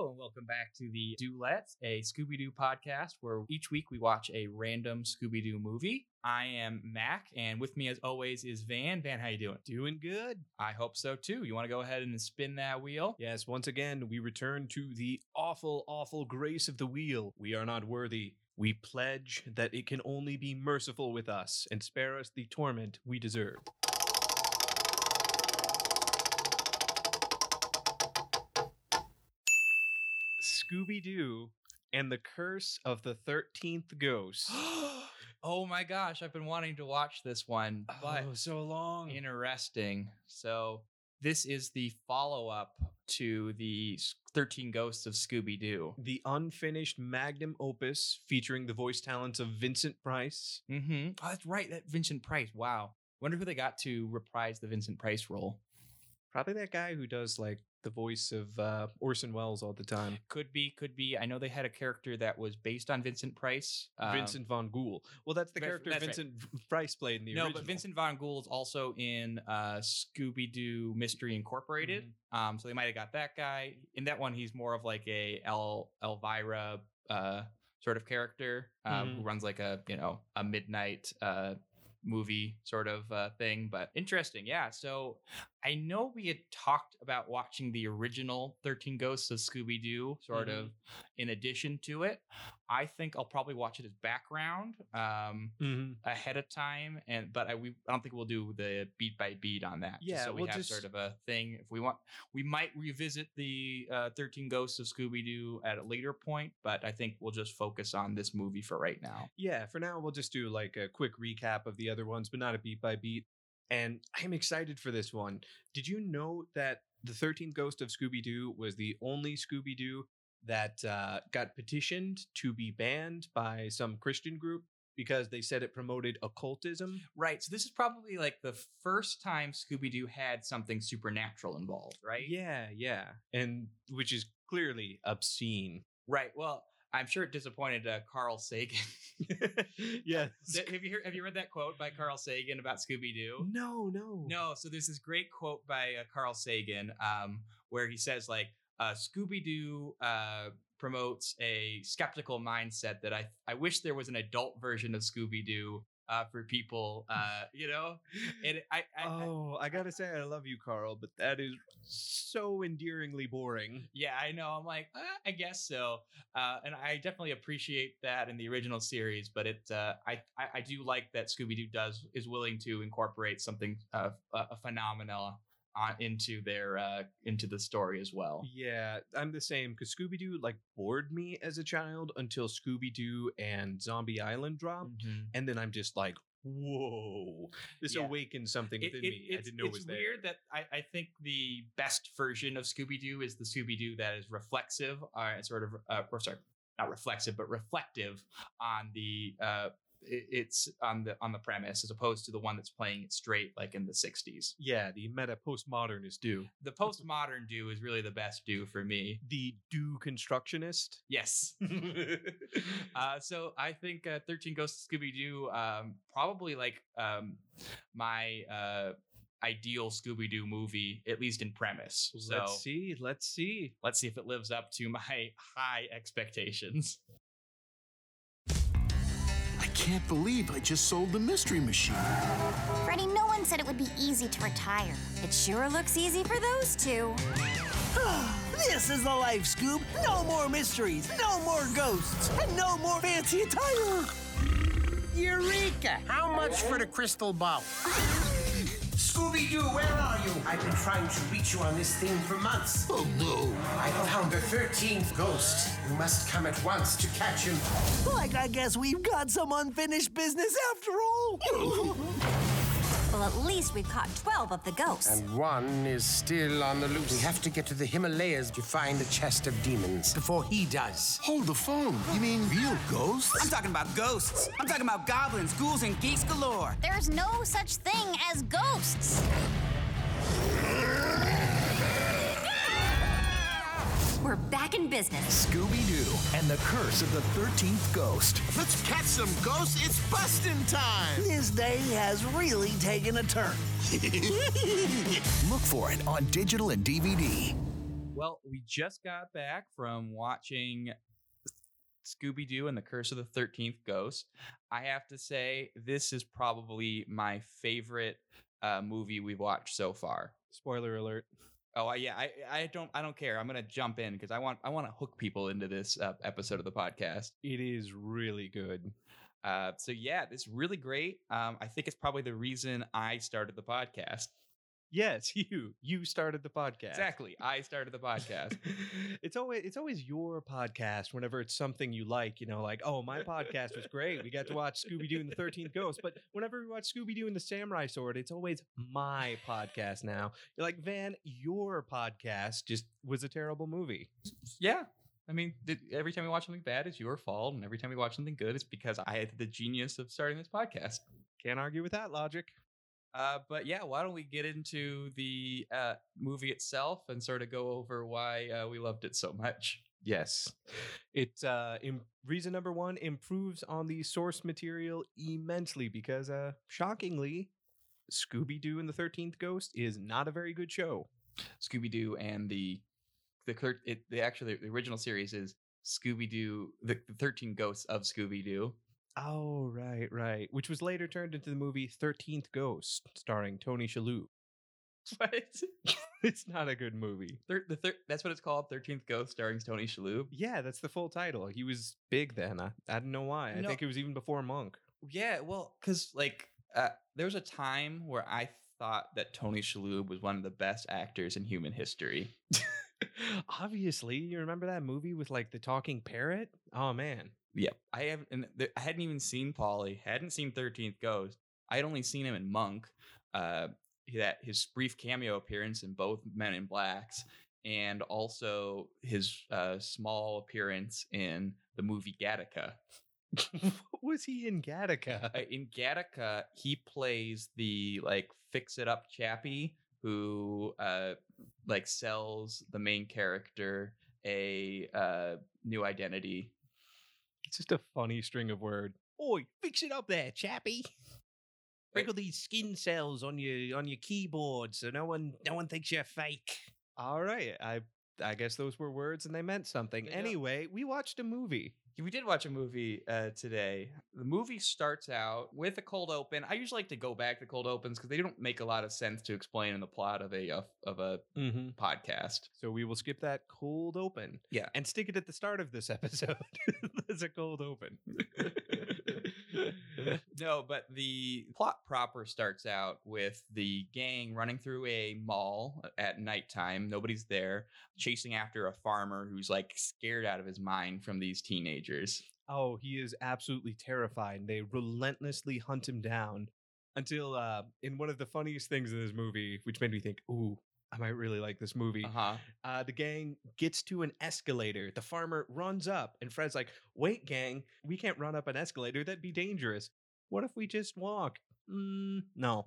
Hello, and welcome back to the Doolette, a Scooby Doo podcast where each week we watch a random Scooby Doo movie. I am Mac, and with me, as always, is Van. Van, how you doing? Doing good. I hope so too. You want to go ahead and spin that wheel? Yes, once again, we return to the awful, awful grace of the wheel. We are not worthy. We pledge that it can only be merciful with us and spare us the torment we deserve. Scooby Doo and the Curse of the 13th Ghost. oh my gosh, I've been wanting to watch this one, but oh, so long. interesting. So this is the follow-up to the 13 Ghosts of Scooby Doo. the unfinished magnum opus featuring the voice talents of Vincent Price. Mm-hmm. Oh, that's right. That Vincent Price. Wow. Wonder who they got to reprise the Vincent Price role. Probably that guy who does like the voice of uh, Orson Welles all the time. Could be, could be. I know they had a character that was based on Vincent Price. um, Vincent Von Ghoul. Well, that's the character that's right. Vincent Price played in the original. no, original. but Vincent Von Ghoul is also in uh, Scooby Doo Mystery Incorporated. Mm-hmm. Um, so they might have got that guy. In that one, he's more of like a El Elvira uh, sort of character um, who Mhm. runs like a you know a midnight uh, movie sort of uh, thing. But interesting, yeah. So I know we had talked about watching the original Thirteen Ghosts of Scooby Doo, sort Mhm. of in addition to it. I think I'll probably watch it as background. Um, Mhm. ahead of time and but I, we, I don't think we'll do the beat by beat on that Yeah, so we we'll have just- sort of a thing if we want we might revisit the uh, 13 ghosts of scooby-doo at a later point but i think we'll just focus on this movie for right now Yeah, for now we'll just do like a quick recap of the other ones, but not a beat by beat. And I'm excited for this one. Did you know that the 13th Ghost of Scooby Doo was the only Scooby Doo that uh, got petitioned to be banned by some Christian group because they said it promoted occultism? right so this is probably like the first time scooby-doo had something supernatural involved right Yeah, yeah. And which is clearly obscene. right well i'm sure it disappointed uh, carl sagan yeah. have you heard, have you read that quote by carl sagan about scooby-doo No, no. No, so there's this great quote by uh, Carl Sagan um, where he says, like, uh, Scooby Doo uh, promotes a skeptical mindset that I I wish there was an adult version of Scooby Doo uh, for people, uh, you know. And I, I, I Oh, I gotta say, I love you, Carl, but that is so endearingly boring. yeah, I know. I'm like, uh, I guess so, uh, and I definitely appreciate that in the original series. But it, uh, I, I, I do like that Scooby Doo does is willing to incorporate something uh, a, a phenomena on into their uh, into the story as well. Yeah, I'm the same because Scooby Doo like bored me as a child until Scooby Doo and Zombie Island dropped, Mhm. and then I'm just like, whoa, this Yeah. awakened something within it- me. I didn't know it was there. It's weird that I, I think the best version of Scooby Doo is the Scooby Doo that is reflexive, uh, sort of, uh, or sorry, not reflexive, but reflective on the uh, it- it's on the on the premise as opposed to the one that's playing it straight like in the 60s. Yeah, the meta postmodern is due. The postmodern do is really the best do for me. The do constructionist. Yes. uh, so I think uh, 13 Ghosts of Scooby Doo um, probably like um, my uh, ideal Scooby Doo movie, at least in premise. So let's see. Let's see. let's see if it lives up to my high expectations. I can't believe I just sold the mystery machine. Freddy, no one said it would be easy to retire. It sure looks easy for those two. This is the life, Scoob. No more mysteries, no more ghosts, and no more fancy attire. Eureka! How much for the crystal ball? Scooby Doo, where are you? I've been trying to reach you on this thing for months. Oh no. I have found the 13th ghost. You must come at once to catch him. Like, I guess we've got some unfinished business after all. Well, at least we've caught 12 of the ghosts. And one is still on the loose. We have to get to the Himalayas to find the chest of demons before he does. Hold the phone. You mean real ghosts? I'm talking about ghosts. I'm talking about goblins, ghouls, and geeks galore. There's no such thing as ghosts. We're back in business. Scooby Doo and the Curse of the 13th Ghost. Let's catch some ghosts. It's busting time. This day has really taken a turn. Look for it on digital and DVD. Well, we just got back from watching Scooby Doo and the Curse of the 13th Ghost. I have to say, this is probably my favorite uh, movie we've watched so far. Spoiler alert. Oh yeah, I I don't I don't care. I'm gonna jump in because I want I want to hook people into this uh, episode of the podcast. It is really good. Uh, so yeah, it's really great. Um, I think it's probably the reason I started the podcast. Yes, you. You started the podcast. Exactly, I started the podcast. it's always it's always your podcast whenever it's something you like, you know, like, oh, my podcast was great. We got to watch Scooby Doo and the Thirteenth Ghost. But whenever we watch Scooby Doo and the Samurai Sword, it's always my podcast now. You're like, Van, your podcast just was a terrible movie. yeah. I mean, every time we watch something bad, it's your fault, and every time we watch something good, it's because I had the genius of starting this podcast. Can't argue with that logic. Uh, but yeah, why don't we get into the uh, movie itself and sort of go over why uh, we loved it so much? Yes. It uh im- reason number 1 improves on the source material immensely because uh shockingly Scooby Doo and the 13th Ghost is not a very good show. Scooby Doo and the the it the actually the original series is Scooby Doo the, the Thirteen Ghosts of Scooby Doo. Oh, right, right. Which was later turned into the movie 13th Ghost starring Tony Shalhoub. What? it's not a good movie. Thir- the thir- that's what it's called. Thirteenth Ghost, starring Tony Shalhoub. Yeah, that's the full title. He was big then. I, I don't know why. I No. think it was even before Monk. Yeah, well, because like uh, there was a time where I thought that Tony Shalhoub was one of the best actors in human history. Obviously, you remember that movie with like the talking parrot? Oh man. Yep, I haven't. And th- I hadn't even seen Paulie. Hadn't seen Thirteenth Ghost. I had only seen him in Monk. Uh, that his brief cameo appearance in both Men in Blacks, and also his uh, small appearance in the movie Gattaca. what was he in Gattaca? Uh, in Gattaca, he plays the like fix it up chappie who uh like sells the main character a uh new identity. It's just a funny string of word. Oi, fix it up there, chappy. Sprinkle these skin cells on your on your keyboard so no one no one thinks you're fake. All right, I I guess those were words and they meant something. Yeah. Anyway, we watched a movie. We did watch a movie uh, today. The movie starts out with a cold open. I usually like to go back to cold opens because they don't make a lot of sense to explain in the plot of a of, of a Mm-hmm. podcast. So we will skip that cold open. Yeah. And stick it at the start of this episode as a cold open. no, but the plot proper starts out with the gang running through a mall at nighttime. Nobody's there, chasing after a farmer who's like scared out of his mind from these teenagers. Oh, he is absolutely terrified. And they relentlessly hunt him down until uh in one of the funniest things in this movie, which made me think, ooh, I might really like this movie. Uh-huh. Uh, the gang gets to an escalator. The farmer runs up, and Fred's like, Wait, gang, we can't run up an escalator. That'd be dangerous. What if we just walk? Mm, no.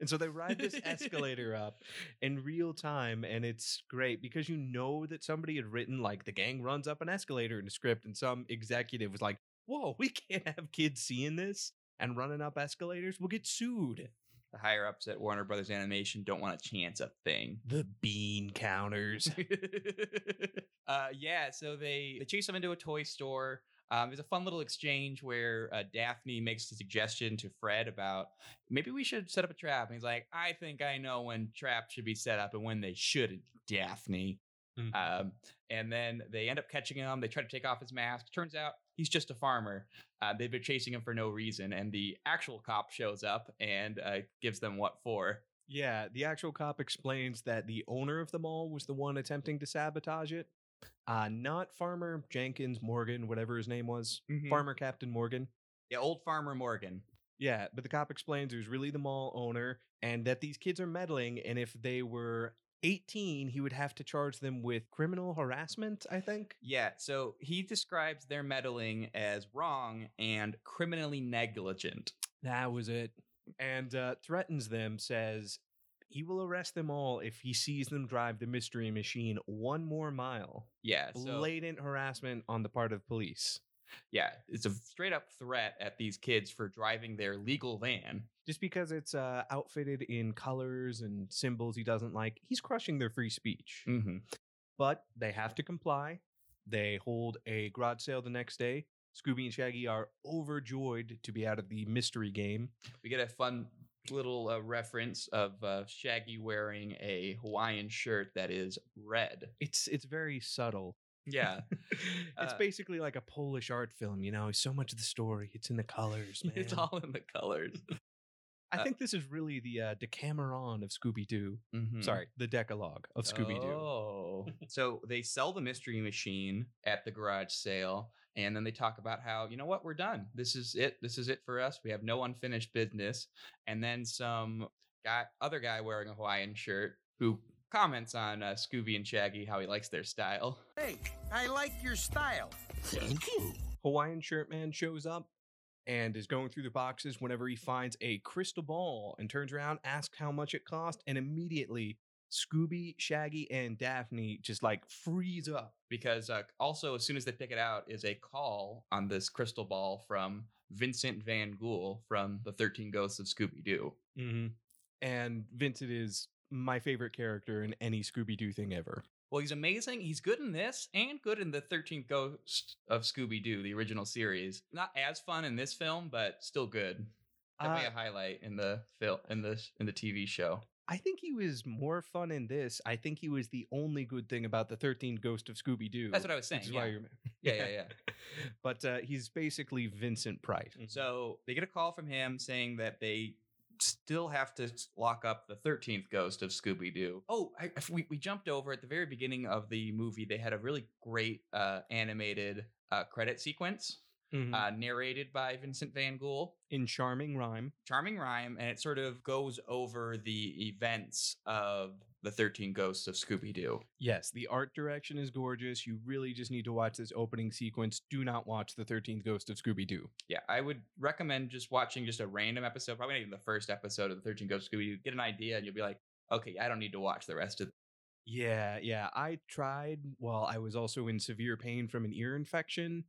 And so they ride this escalator up in real time, and it's great because you know that somebody had written, like, the gang runs up an escalator in the script, and some executive was like, Whoa, we can't have kids seeing this and running up escalators. We'll get sued. The higher ups at Warner Brothers Animation don't want to chance a thing. The bean counters. uh, yeah, so they, they chase him into a toy store. Um, there's a fun little exchange where uh, Daphne makes a suggestion to Fred about maybe we should set up a trap. And he's like, I think I know when traps should be set up and when they shouldn't, Daphne. Mhm. Um, and then they end up catching him. They try to take off his mask. Turns out he's just a farmer. Uh, they've been chasing him for no reason. And the actual cop shows up and uh, gives them what for. Yeah, the actual cop explains that the owner of the mall was the one attempting to sabotage it. Uh, not Farmer Jenkins Morgan, whatever his name was. Mhm. Farmer Captain Morgan. Yeah, old farmer Morgan. Yeah, but the cop explains it was really the mall owner and that these kids are meddling. And if they were 18, he would have to charge them with criminal harassment, I think. Yeah, so he describes their meddling as wrong and criminally negligent. That was it. And uh, threatens them, says he will arrest them all if he sees them drive the mystery machine one more mile. Yeah, so Blatant harassment on the part of police. yeah, it's a straight up threat at these kids for driving their legal van. Just because it's uh, outfitted in colors and symbols he doesn't like, he's crushing their free speech. Mm-hmm. but they have to comply. They hold a garage sale the next day. Scooby and Shaggy are overjoyed to be out of the mystery game. We get a fun little uh, reference of uh, Shaggy wearing a Hawaiian shirt that is red. It's it's very subtle. Yeah. it's Uh, basically like a Polish art film, you know. So much of the story, it's in the colors, man. it's all in the colors. I uh, think this is really the uh, Decameron of Scooby Doo. Mhm. Sorry, the Decalogue of Scooby Doo. Oh. so they sell the mystery machine at the garage sale. And then they talk about how, you know what, we're done. This is it. This is it for us. We have no unfinished business. And then some guy, other guy wearing a Hawaiian shirt who comments on uh, Scooby and Shaggy, how he likes their style. Hey, I like your style. Thank you. Hawaiian Shirt Man shows up and is going through the boxes whenever he finds a crystal ball and turns around, asks how much it cost, and immediately Scooby, Shaggy, and Daphne just like freeze up. because uh, also as soon as they pick it out is a call on this crystal ball from Vincent Van Ghoul from the 13 Ghosts of Scooby Doo. Mm-hmm. And Vincent is my favorite character in any Scooby Doo thing ever. Well, he's amazing. He's good in this and good in the 13th Ghost of Scooby Doo, the original series. Not as fun in this film, but still good. Definitely Uh, a highlight in the film in the in the TV show. I think he was more fun in this. I think he was the only good thing about the 13th Ghost of Scooby Doo. That's what I was saying. Yeah. you're... yeah, yeah, yeah. but uh, he's basically Vincent Price. So they get a call from him saying that they still have to lock up the 13th ghost of Scooby Doo. Oh, I, we, we jumped over at the very beginning of the movie. They had a really great uh, animated uh, credit sequence Mhm. uh, narrated by Vincent Van Ghoul. in charming rhyme. Charming rhyme, and it sort of goes over the events of the 13 ghosts of Scooby Doo. Yes, the art direction is gorgeous. You really just need to watch this opening sequence. Do not watch the 13th Ghost of Scooby Doo. Yeah, I would recommend just watching just a random episode, probably not even the first episode of the 13 Ghosts of Scooby Doo. Get an idea, and you'll be like, okay, I don't need to watch the rest of Yeah, yeah. I tried while I was also in severe pain from an ear infection.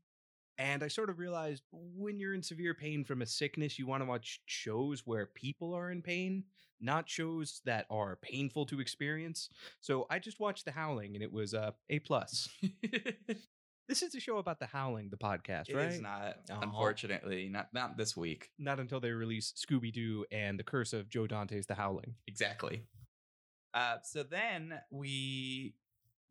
And I sort of realized when you're in severe pain from a sickness, you want to watch shows where people are in pain, not shows that are painful to experience. So I just watched The Howling, and it was uh, a plus. this is a show about The Howling, the podcast, It right? is not, Aw. unfortunately, not not this week. Not until they release Scooby Doo and The Curse of Joe Dante's The Howling. Exactly. Uh, so then we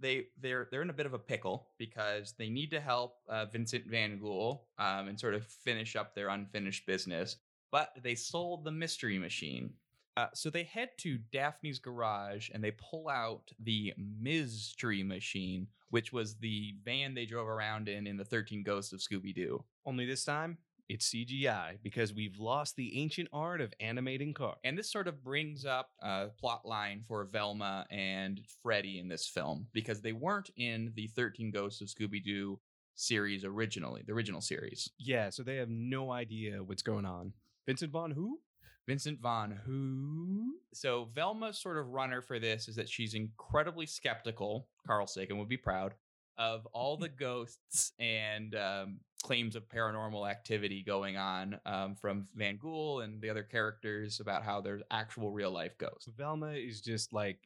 they they're they're in a bit of a pickle because they need to help uh, Vincent Van Ghoul um, and sort of finish up their unfinished business, but they sold the mystery machine. Uh, so they head to Daphne's garage and they pull out the mystery machine, which was the van they drove around in in the Thirteen Ghosts of Scooby Doo. Only this time, it's CGI because we've lost the ancient art of animating cars. And this sort of brings up a plot line for Velma and Freddy in this film because they weren't in the 13 Ghosts of Scooby Doo series originally, the original series. Yeah, so they have no idea what's going on. Vincent Vaughn, who? Vincent Vaughn, who? So Velma's sort of runner for this is that she's incredibly skeptical. Carl Sagan would be proud of all the ghosts and um, claims of paranormal activity going on um, from Van Ghoul and the other characters about how there's actual real life ghosts. Velma is just like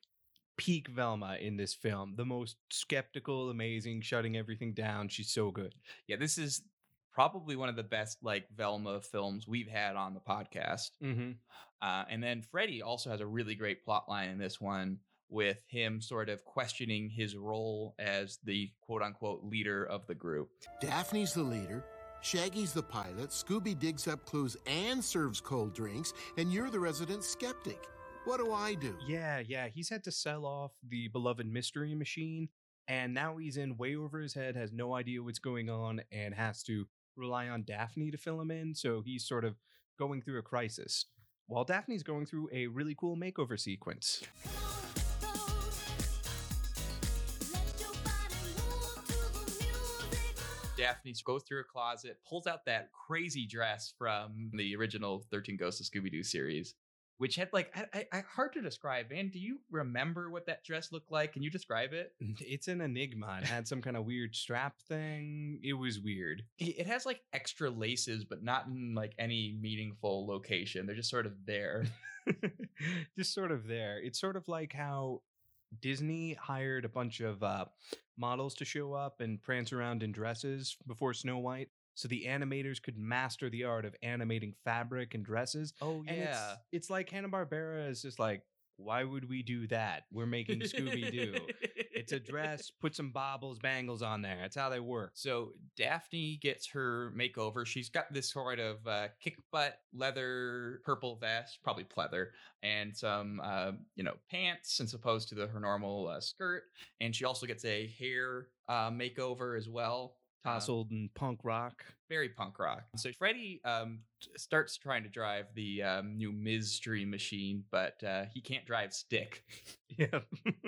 peak Velma in this film. The most skeptical, amazing, shutting everything down. She's so good. Yeah, this is probably one of the best like Velma films we've had on the podcast. Mm-hmm. Uh, and then Freddy also has a really great plot line in this one with him sort of questioning his role as the quote unquote leader of the group. Daphne's the leader. Shaggy's the pilot. Scooby digs up clues and serves cold drinks. And you're the resident skeptic. What do I do? Yeah, yeah. He's had to sell off the beloved mystery machine, and now he's in way over his head, has no idea what's going on, and has to rely on Daphne to fill him in. So he's sort of going through a crisis. While Daphne's going through a really cool makeover sequence. Daphne goes through a closet, pulls out that crazy dress from the original 13 Ghosts of Scooby Doo series, which had like, I, I, I- hard to describe. Man, do you remember what that dress looked like? Can you describe it? Mm, it's an enigma. It had some kind of weird strap thing. It was weird. It it has like extra laces, but not in like any meaningful location. They're just sort of there. Just sort of there. It's sort of like how Disney hired a bunch of uh, models to show up and prance around in dresses before Snow White. So the animators could master the art of animating fabric and dresses. Oh And it's, it's like Hanna Barbera is just like, why would we do that? We're making Scooby Doo. it's a dress. Put some baubles, bangles on there. That's how they work. So Daphne gets her makeover. She's got this sort of uh, kick butt leather purple vest, probably pleather, and some uh, you know pants, as opposed to the, her normal uh, skirt. And she also gets a hair uh, makeover as well. Uh, Tousled and punk rock. very punk rock. So Freddy um, starts trying to drive the um, new mystery machine, but uh, he can't drive stick. Yeah.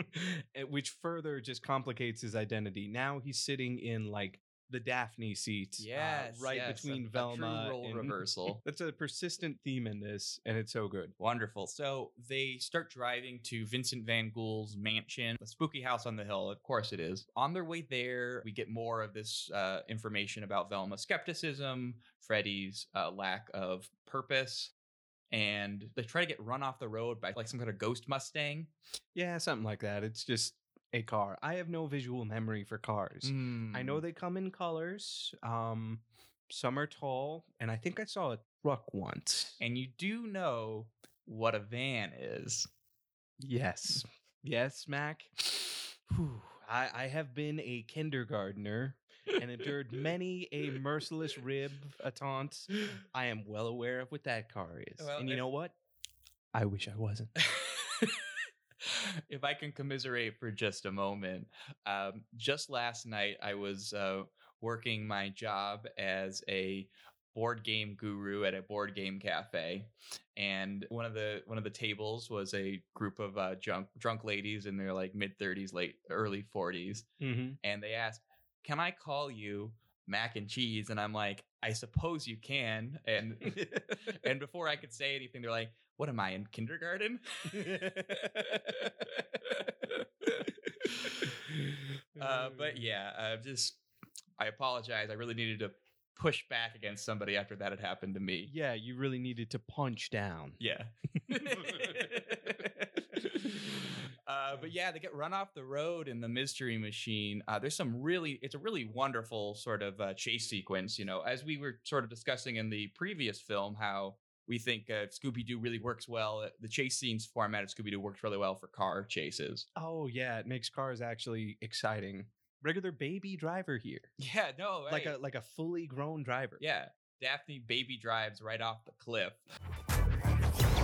Which further just complicates his identity. Now he's sitting in like the Daphne seat. uh, Yes, right yes, a- between a true Velma role and reversal. That's a persistent theme in this, and it's so good. Wonderful. So they start driving to Vincent Van Ghoul's mansion, the spooky house on the hill. Of course it is. On their way there, we get more of this uh, information about Velma's skepticism, Freddy's uh, lack of purpose, and they try to get run off the road by like some kind of ghost Mustang. Yeah, something like that. It's just a car. I have no visual memory for cars. I Mm. know they come in colors. Um, some are tall, and I think I saw a truck once. And you do know what a van is. Yes, yes, Mac. Whew. I, I have been a kindergartner and endured many a merciless rib a taunt. I am well aware of what that car is. Well, and you know what? I wish I wasn't. if I can commiserate for just a moment, um, just last night I was uh, working my job as a board game guru at a board game cafe, and one of the one of the tables was a group of uh, drunk drunk ladies in their like mid thirties, late early forties, Mm-hmm. and they asked, "Can I call you?" Mac and cheese, and I'm like, I suppose you can. And and before I could say anything, they're like, "What am I in kindergarten?" uh, but yeah, uh, just I apologize. I really needed to push back against somebody after that had happened to me. yeah, you really needed to punch down. Yeah. Uh, but yeah, they get run off the road in the mystery machine. Uh, there's some really, it's a really wonderful sort of uh, chase sequence. You know, as we were sort of discussing in the previous film, how we think uh, Scooby Doo really works well. uh, The chase scenes format of Scooby Doo works really well for car chases. Oh yeah, it makes cars actually exciting. Regular baby driver here, Yeah, no, right. like a like a fully grown driver. yeah. Daphne baby drives right off the cliff.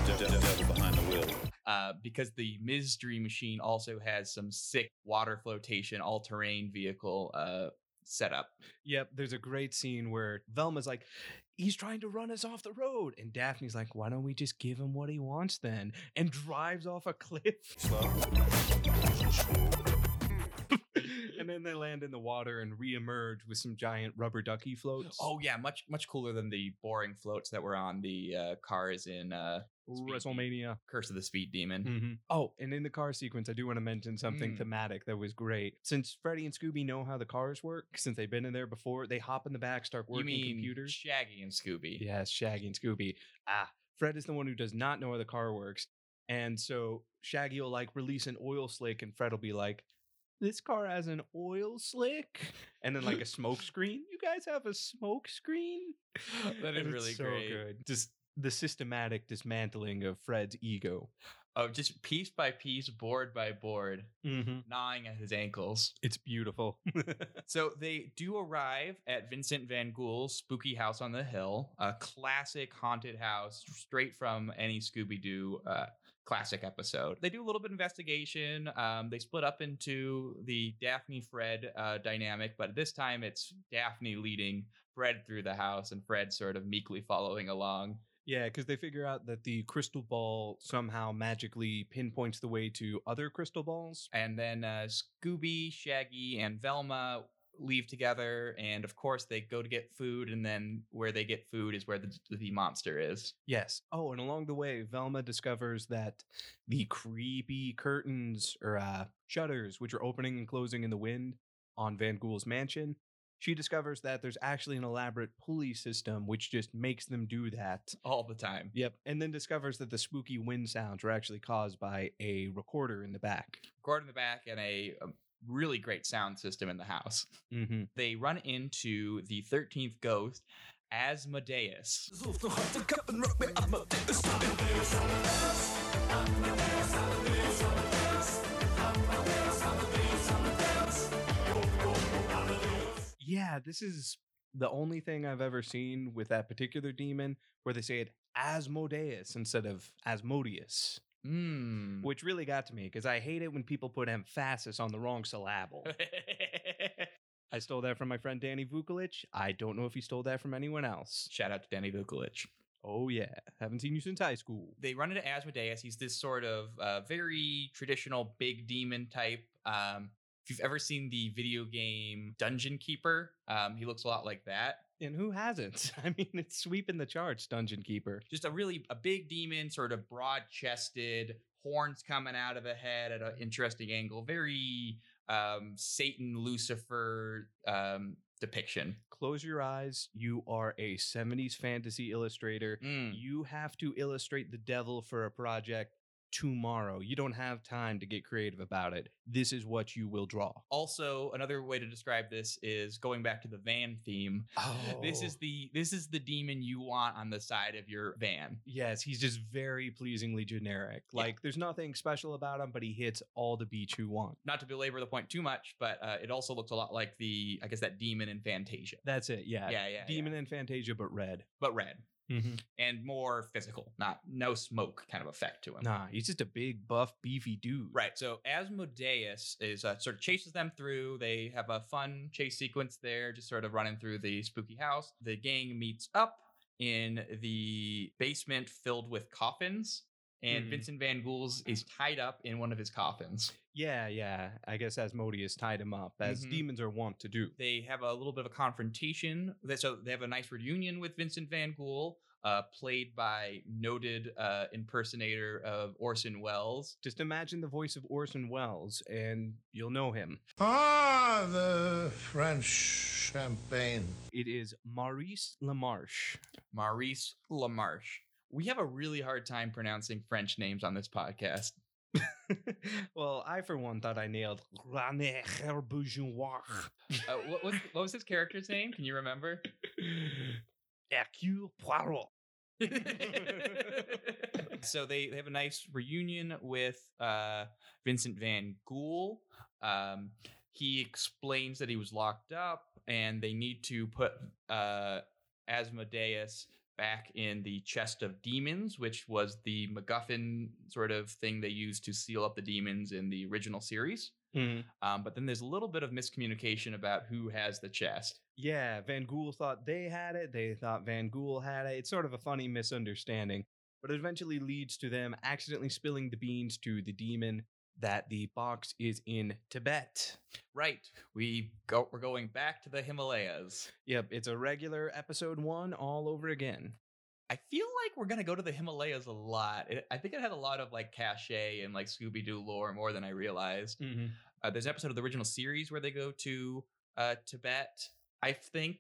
Behind the wheel. uh, because the mystery machine also has some sick water flotation all terrain vehicle uh, setup. Yep, there's a great scene where Velma's like, he's trying to run us off the road. And Daphne's like, why don't we just give him what he wants then? And drives off a cliff. And then they land in the water and reemerge with some giant rubber ducky floats. Oh yeah, much much cooler than the boring floats that were on the uh, cars in uh, WrestleMania. Curse of the Speed Demon. Mhm. Oh, and in the car sequence, I do want to mention something Mm. thematic that was great. Since Freddy and Scooby know how the cars work, since they've been in there before, they hop in the back, start You working mean computers. Shaggy and Scooby? Yes, Shaggy and Scooby. Ah, Fred is the one who does not know how the car works. And so Shaggy will like release an oil slick, and Fred will be like, This car has an oil slick. And then like a smoke screen. You guys have a smoke screen? That is really so great. good. Just the systematic dismantling of Fred's ego. Oh, just piece by piece, board by board, Mm-hmm. gnawing at his ankles. It's beautiful. So they do arrive at Vincent Van Ghoul's spooky house on the hill, a classic haunted house straight from any Scooby Doo uh, classic episode. They do a little bit of investigation. Um, they split up into the Daphne Fred uh, dynamic, but this time it's Daphne leading Fred through the house and Fred sort of meekly following along. Yeah, because they figure out that the crystal ball somehow magically pinpoints the way to other crystal balls. And then uh, Scooby, Shaggy, and Velma leave together. And of course, they go to get food. And then where they get food is where the, the monster is. Yes. Oh, and along the way, Velma discovers that the creepy curtains or uh, shutters, which are opening and closing in the wind on Van Ghoul's mansion, She discovers that there's actually an elaborate pulley system which just makes them do that. all the time. Yep. And then discovers that the spooky wind sounds were actually caused by a recorder in the back. Recorder in the back and a, a really great sound system in the house. Mm-hmm. They run into the 13th ghost, Asmodeus. Yeah, this is the only thing I've ever seen with that particular demon where they say it Asmodeus instead of Asmodeus, Mm. which really got to me because I hate it when people put emphasis on the wrong syllable. I stole that from my friend Danny Vukolich. I don't know if he stole that from anyone else. Shout out to Danny Vukolich. Oh, yeah. Haven't seen you since high school. They run into Asmodeus. He's this sort of uh, very traditional big demon type. Um, if you've ever seen the video game Dungeon Keeper, um, he looks a lot like that. And who hasn't? I mean, it's sweeping the charts, Dungeon Keeper. Just a really a big demon, sort of broad chested, horns coming out of the head at an interesting angle. Very um, Satan Lucifer um, depiction. Close your eyes. You are a 70s fantasy illustrator. Mm. You have to illustrate the devil for a project tomorrow. You don't have time to get creative about it. This is what you will draw. Also, another way to describe this is going back to the van theme. Oh. This is the this is the demon you want on the side of your van. Yes, he's just very pleasingly generic. Yeah. Like there's nothing special about him, but he hits all the beats you want. Not to belabor the point too much, but uh, it also looks a lot like the I guess that demon in Fantasia. That's it. Yeah. Yeah, yeah, Demon in Fantasia, but red. but red Mm-hmm. and more physical, not no smoke kind of effect to him. Nah, he's just a big, buff, beefy dude. Right. So Asmodeus is uh, sort of chases them through. They have a fun chase sequence there, just sort of running through the spooky house. The gang meets up in the basement filled with coffins, and Mhm. Vincent Van Ghouls is tied up in one of his coffins. Yeah, yeah. I guess Asmodeus tied him up, as Mhm. demons are wont to do. They have a little bit of a confrontation. So they have a nice reunion with Vincent Van Ghoul, uh, played by noted uh, impersonator of Orson Welles. Just imagine the voice of Orson Welles, and you'll know him. Ah, the French champagne. It is Maurice LaMarche. Maurice LaMarche. We have a really hard time pronouncing French names on this podcast. well, I, for one, thought I nailed René Bourgeois. Uh, what, was, what was his character's name? Can you remember? Hercule Poirot. so they, they have a nice reunion with uh, Vincent Van Ghoul. Um, he explains that he was locked up and they need to put uh, Asmodeus back in the chest of demons, which was the MacGuffin sort of thing they used to seal up the demons in the original series. Mhm. Um, but then there's a little bit of miscommunication about who has the chest. Yeah, Van Ghoul thought they had it. They thought Van Ghoul had it. It's sort of a funny misunderstanding, but it eventually leads to them accidentally spilling the beans to the demon that the box is in Tibet. Right. We go we're going back to the Himalayas. Yep, it's a regular episode one all over again. I feel like we're gonna go to the Himalayas a lot. It, I think it had a lot of like cachet and like Scooby Doo lore more than I realized. Mm-hmm. Uh, there's an episode of the original series where they go to uh, Tibet, I think,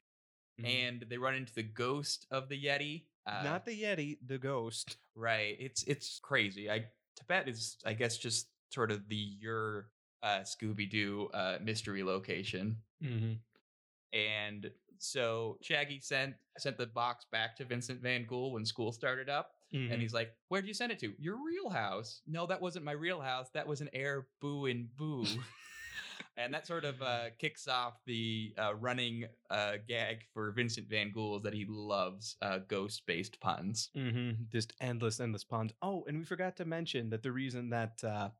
and they run into the ghost of the Yeti. Uh, Mm-hmm. Not the Yeti, the ghost. right. It's it's crazy. I Tibet is I guess just sort of the your uh, Scooby Doo uh, mystery location. Mm-hmm. And so Shaggy sent sent the box back to Vincent Van Ghoul when school started up. Mm-hmm. And he's like, Where'd you send it to? Your real house. No, that wasn't my real house. That was an air boo and boo. and that sort of uh, kicks off the uh, running uh, gag for Vincent Van Ghoul is that he loves uh, ghost based puns. Mm-hmm. Just endless, endless puns. Oh, and we forgot to mention that the reason that uh,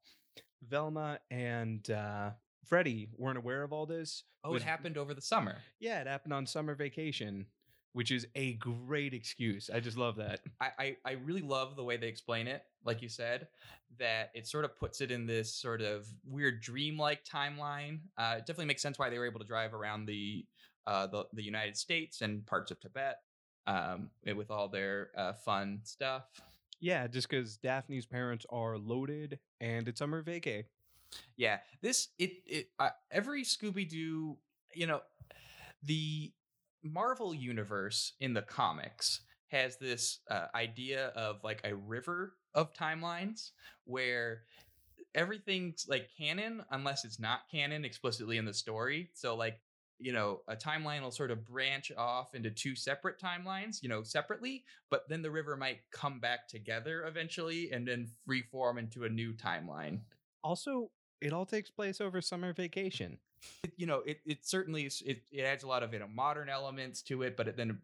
Velma and uh, Freddy weren't aware of all this. Oh, was- it happened over the summer. Yeah, it happened on summer vacation, which is a great excuse. I just love that. I, I, I really love the way they explain it, like you said, that it sort of puts it in this sort of weird dreamlike timeline. Uh, it definitely makes sense why they were able to drive around the uh, the, the United States and parts of Tibet um, with all their uh, fun stuff. Yeah, just because Daphne's parents are loaded and it's summer vacay. Yeah, this it it uh, every Scooby Doo, you know, the Marvel universe in the comics has this uh, idea of like a river of timelines where everything's like canon unless it's not canon explicitly in the story. So like you know a timeline will sort of branch off into two separate timelines you know separately but then the river might come back together eventually and then reform into a new timeline Also, it all takes place over summer vacation. it- you know it, it certainly is, it, it adds a lot of you know modern elements to it but it then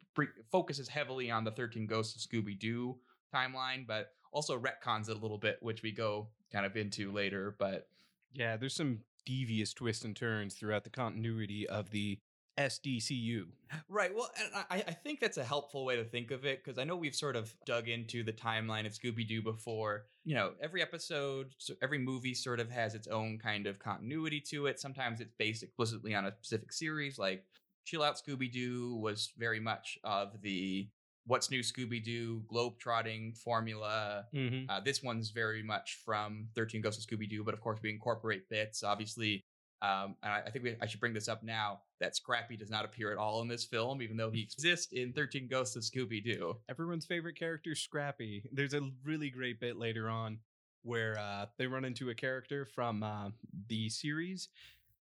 focuses heavily on the 13 ghosts of scooby-doo timeline but also retcons it a little bit which we go kind of into later but Yeah, there's some devious twists and turns throughout the continuity of the SDCU. Right. Well, and I, I think that's a helpful way to think of it because I know we've sort of dug into the timeline of Scooby Doo before. You know, every episode, so every movie sort of has its own kind of continuity to it. Sometimes it's based explicitly on a specific series, like Chill Out Scooby Doo was very much of the What's New Scooby Doo globetrotting formula. Mm-hmm. Uh, this one's very much from 13 Ghosts of Scooby Doo, but of course, we incorporate bits. Obviously, um, and I, I think we, I should bring this up now that Scrappy does not appear at all in this film, even though he exists in 13 Ghosts of Scooby Doo. Everyone's favorite character, Scrappy. There's a really great bit later on where uh, they run into a character from uh, the series,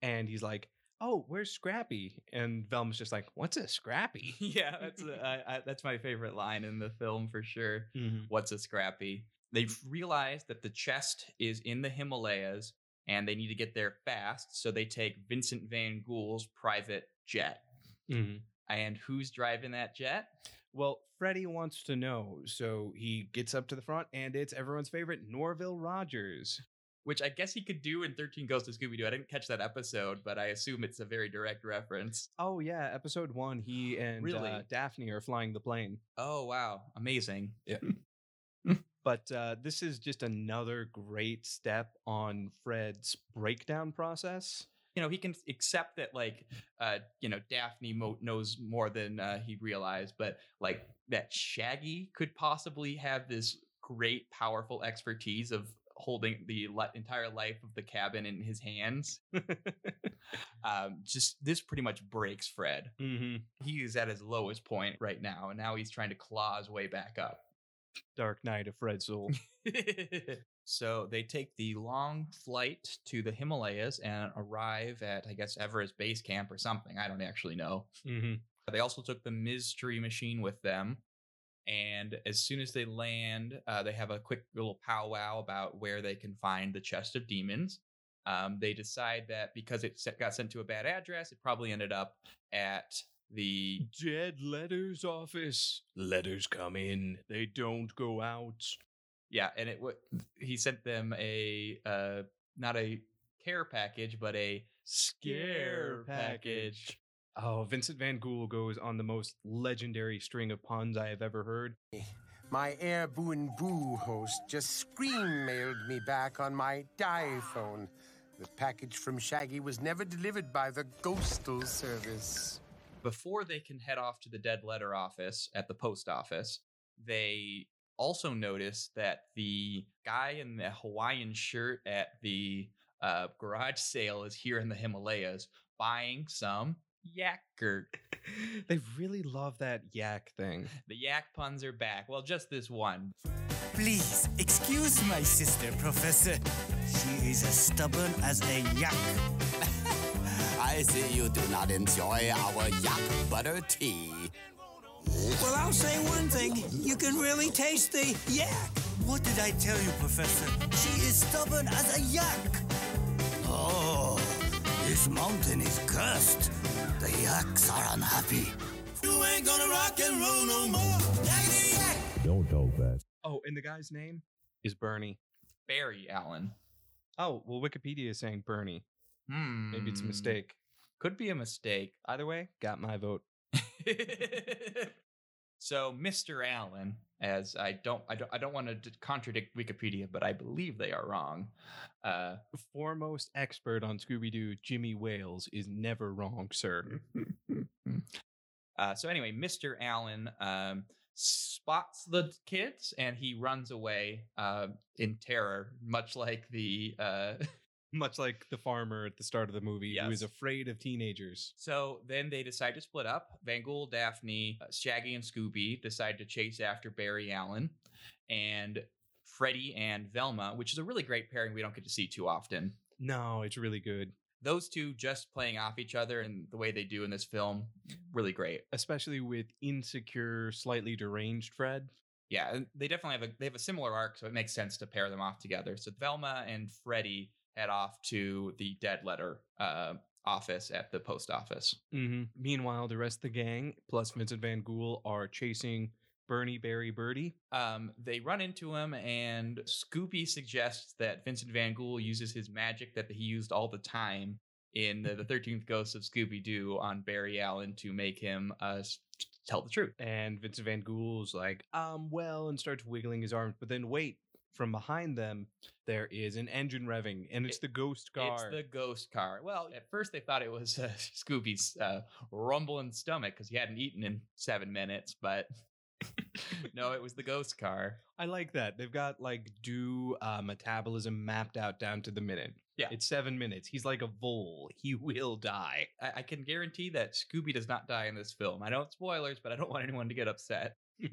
and he's like, "Oh, where's Scrappy?" And Velma's just like, "What's a Scrappy?" yeah, that's a, I, I, that's my favorite line in the film for sure. Mhm. What's a Scrappy? They've realized that the chest is in the Himalayas and they need to get there fast, so they take Vincent Van Ghoul's private jet. Mhm. And who's driving that jet? Well, Freddy wants to know, so he gets up to the front, and it's everyone's favorite Norville Rogers. Which I guess he could do in 13 Ghosts of Scooby Doo. I didn't catch that episode, but I assume it's a very direct reference. Oh yeah, episode one, he and Really? uh, Daphne are flying the plane. Oh, wow. Amazing. Yeah. But uh, this is just another great step on Fred's breakdown process. You know, he can accept that, like, uh, you know, Daphne mo- knows more than uh, he realized, but like that Shaggy could possibly have this great, powerful expertise of holding the li- entire life of the cabin in his hands. um, just this pretty much breaks Fred. mm-hmm. He is at his lowest point right now, and now he's trying to claw his way back up. Dark Knight of Fred Soul. so they take the long flight to the Himalayas and arrive at, I guess, Everest Base Camp or something. I don't actually know. mm-hmm. They also took the mystery machine with them. And as soon as they land, uh, they have a quick little powwow about where they can find the chest of demons. Um, they decide that because it got sent to a bad address, it probably ended up at the Dead letters office. Letters come in, they don't go out. Yeah, and it wa he sent them a uh not a care package, but a scare package. Oh, Vincent Van Ghoul goes on the most legendary string of puns I have ever heard. My Air Boo and Boo host just scream mailed me back on my die phone. The package from Shaggy was never delivered by the Ghostal service. Before they can head off to the dead letter office at the post office, they also notice that the guy in the Hawaiian shirt at the uh, garage sale is here in the Himalayas buying some yak gurt. they really love that yak thing. The yak puns are back. Well, just this one. Please, excuse my sister, Professor. She is as stubborn as a yak. I see you do not enjoy our yak butter tea. Well, I'll say one thing. You can really taste the yak. What did I tell you, Professor? She is stubborn as a yak. Oh, this mountain is cursed. The yaks are unhappy. You ain't gonna rock and roll no more. Don't talk fast. Oh, and the guy's name is Bernie. Barry Allen. Oh, well, Wikipedia is saying Bernie. Hmm. Maybe it's a mistake. Could be a mistake. Either way, got my vote. so Mr. Allen, as I don't, I don't, I don't want to contradict Wikipedia, but I believe they are wrong. Uh, Foremost expert on Scooby Doo, Jimmy Wales, is never wrong, sir. uh, so anyway, Mr. Allen um, spots the kids and he runs away uh, in terror, much like the uh, Much like the farmer at the start of the movie who is afraid of teenagers. So then they decide to split up. Van Daphne, uh, Shaggy, and Scooby decide to chase after Barry Allen, and Freddy and Velma, which is a really great pairing we don't get to see too often. No, it's really good. Those two just playing off each other and the way they do in this film, really great. Especially with insecure, slightly deranged Fred. Yeah, they definitely have a they have a similar arc, so it makes sense to pair them off together. So Velma and Freddy head off to the dead letter uh, office at the post office. hmm Meanwhile, the rest of the gang, plus Vincent Van Ghoul, are chasing Bernie, Barry, Birdie. Um, they run into him, and Scooby suggests that Vincent Van Ghoul uses his magic that he used all the time in the, the 13th Ghost of Scooby Doo on Barry Allen to make him uh, tell the truth. And Vincent Van Ghoul's like, um, well, and starts wiggling his arms. But then wait, from behind them, there is an engine revving, and it's the ghost car. It's the ghost car. Well, at first they thought it was uh, Scooby's uh, rumbling stomach because he hadn't eaten in seven minutes, but no, it was the ghost car. I like that. They've got like due uh, metabolism mapped out down to the minute. Yeah. It's seven minutes. He's like a vole. He will die. I, I can guarantee that Scooby does not die in this film. I know it's spoilers, but I don't want anyone to get upset.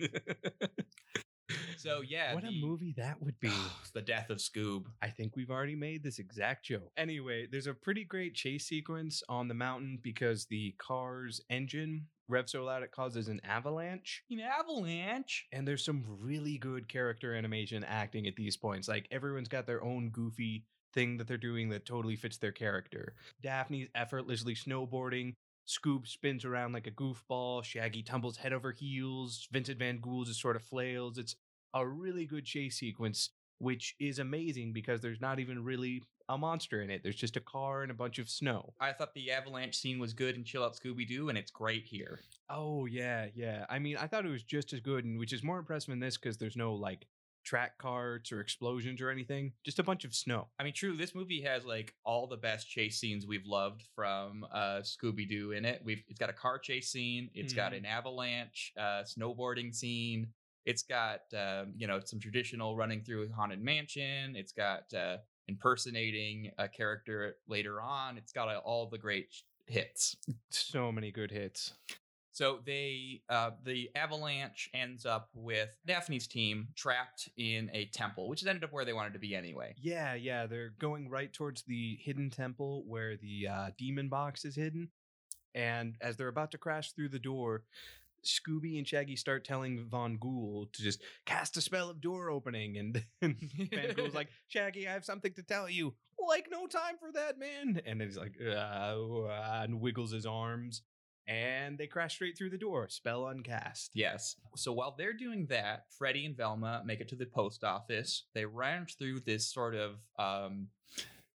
So yeah, what a movie that would be. the death of Scoob. I think we've already made this exact joke. Anyway, there's a pretty great chase sequence on the mountain because the car's engine revs so loud it causes an avalanche. An avalanche. And there's some really good character animation acting at these points. Like everyone's got their own goofy thing that they're doing that totally fits their character. Daphne's effortlessly snowboarding. Scoob spins around like a goofball. Shaggy tumbles head over heels. Vincent Van Ghoul just sort of flails. It's a really good chase sequence, which is amazing because there's not even really a monster in it. There's just a car and a bunch of snow. I thought the avalanche scene was good in Chill Out Scooby Doo, and it's great here. Oh yeah, yeah. I mean, I thought it was just as good, and which is more impressive in this because there's no like track carts or explosions or anything. Just a bunch of snow. I mean, true. This movie has like all the best chase scenes we've loved from uh, Scooby Doo in it. We've it's got a car chase scene. It's got Mhm. an avalanche uh, snowboarding scene. It's got um, you know some traditional running through a haunted mansion. It's got uh, impersonating a character later on. It's got uh, all the great hits. So many good hits. So they, uh, the avalanche ends up with Daphne's team trapped in a temple, which ended up where they wanted to be anyway. Yeah, yeah. They're going right towards the hidden temple where the uh, demon box is hidden. And as they're about to crash through the door, Scooby and Shaggy start telling Van Ghoul to just cast a spell of door opening. And, and Van Ghoul's like, Shaggy, I have something to tell you. Like, no time for that, man. And then he's like, uh, uh, and wiggles his arms. And they crash straight through the door. Spell uncast. Yes. So while they're doing that, Freddie and Velma make it to the post office. They run through this sort of, um,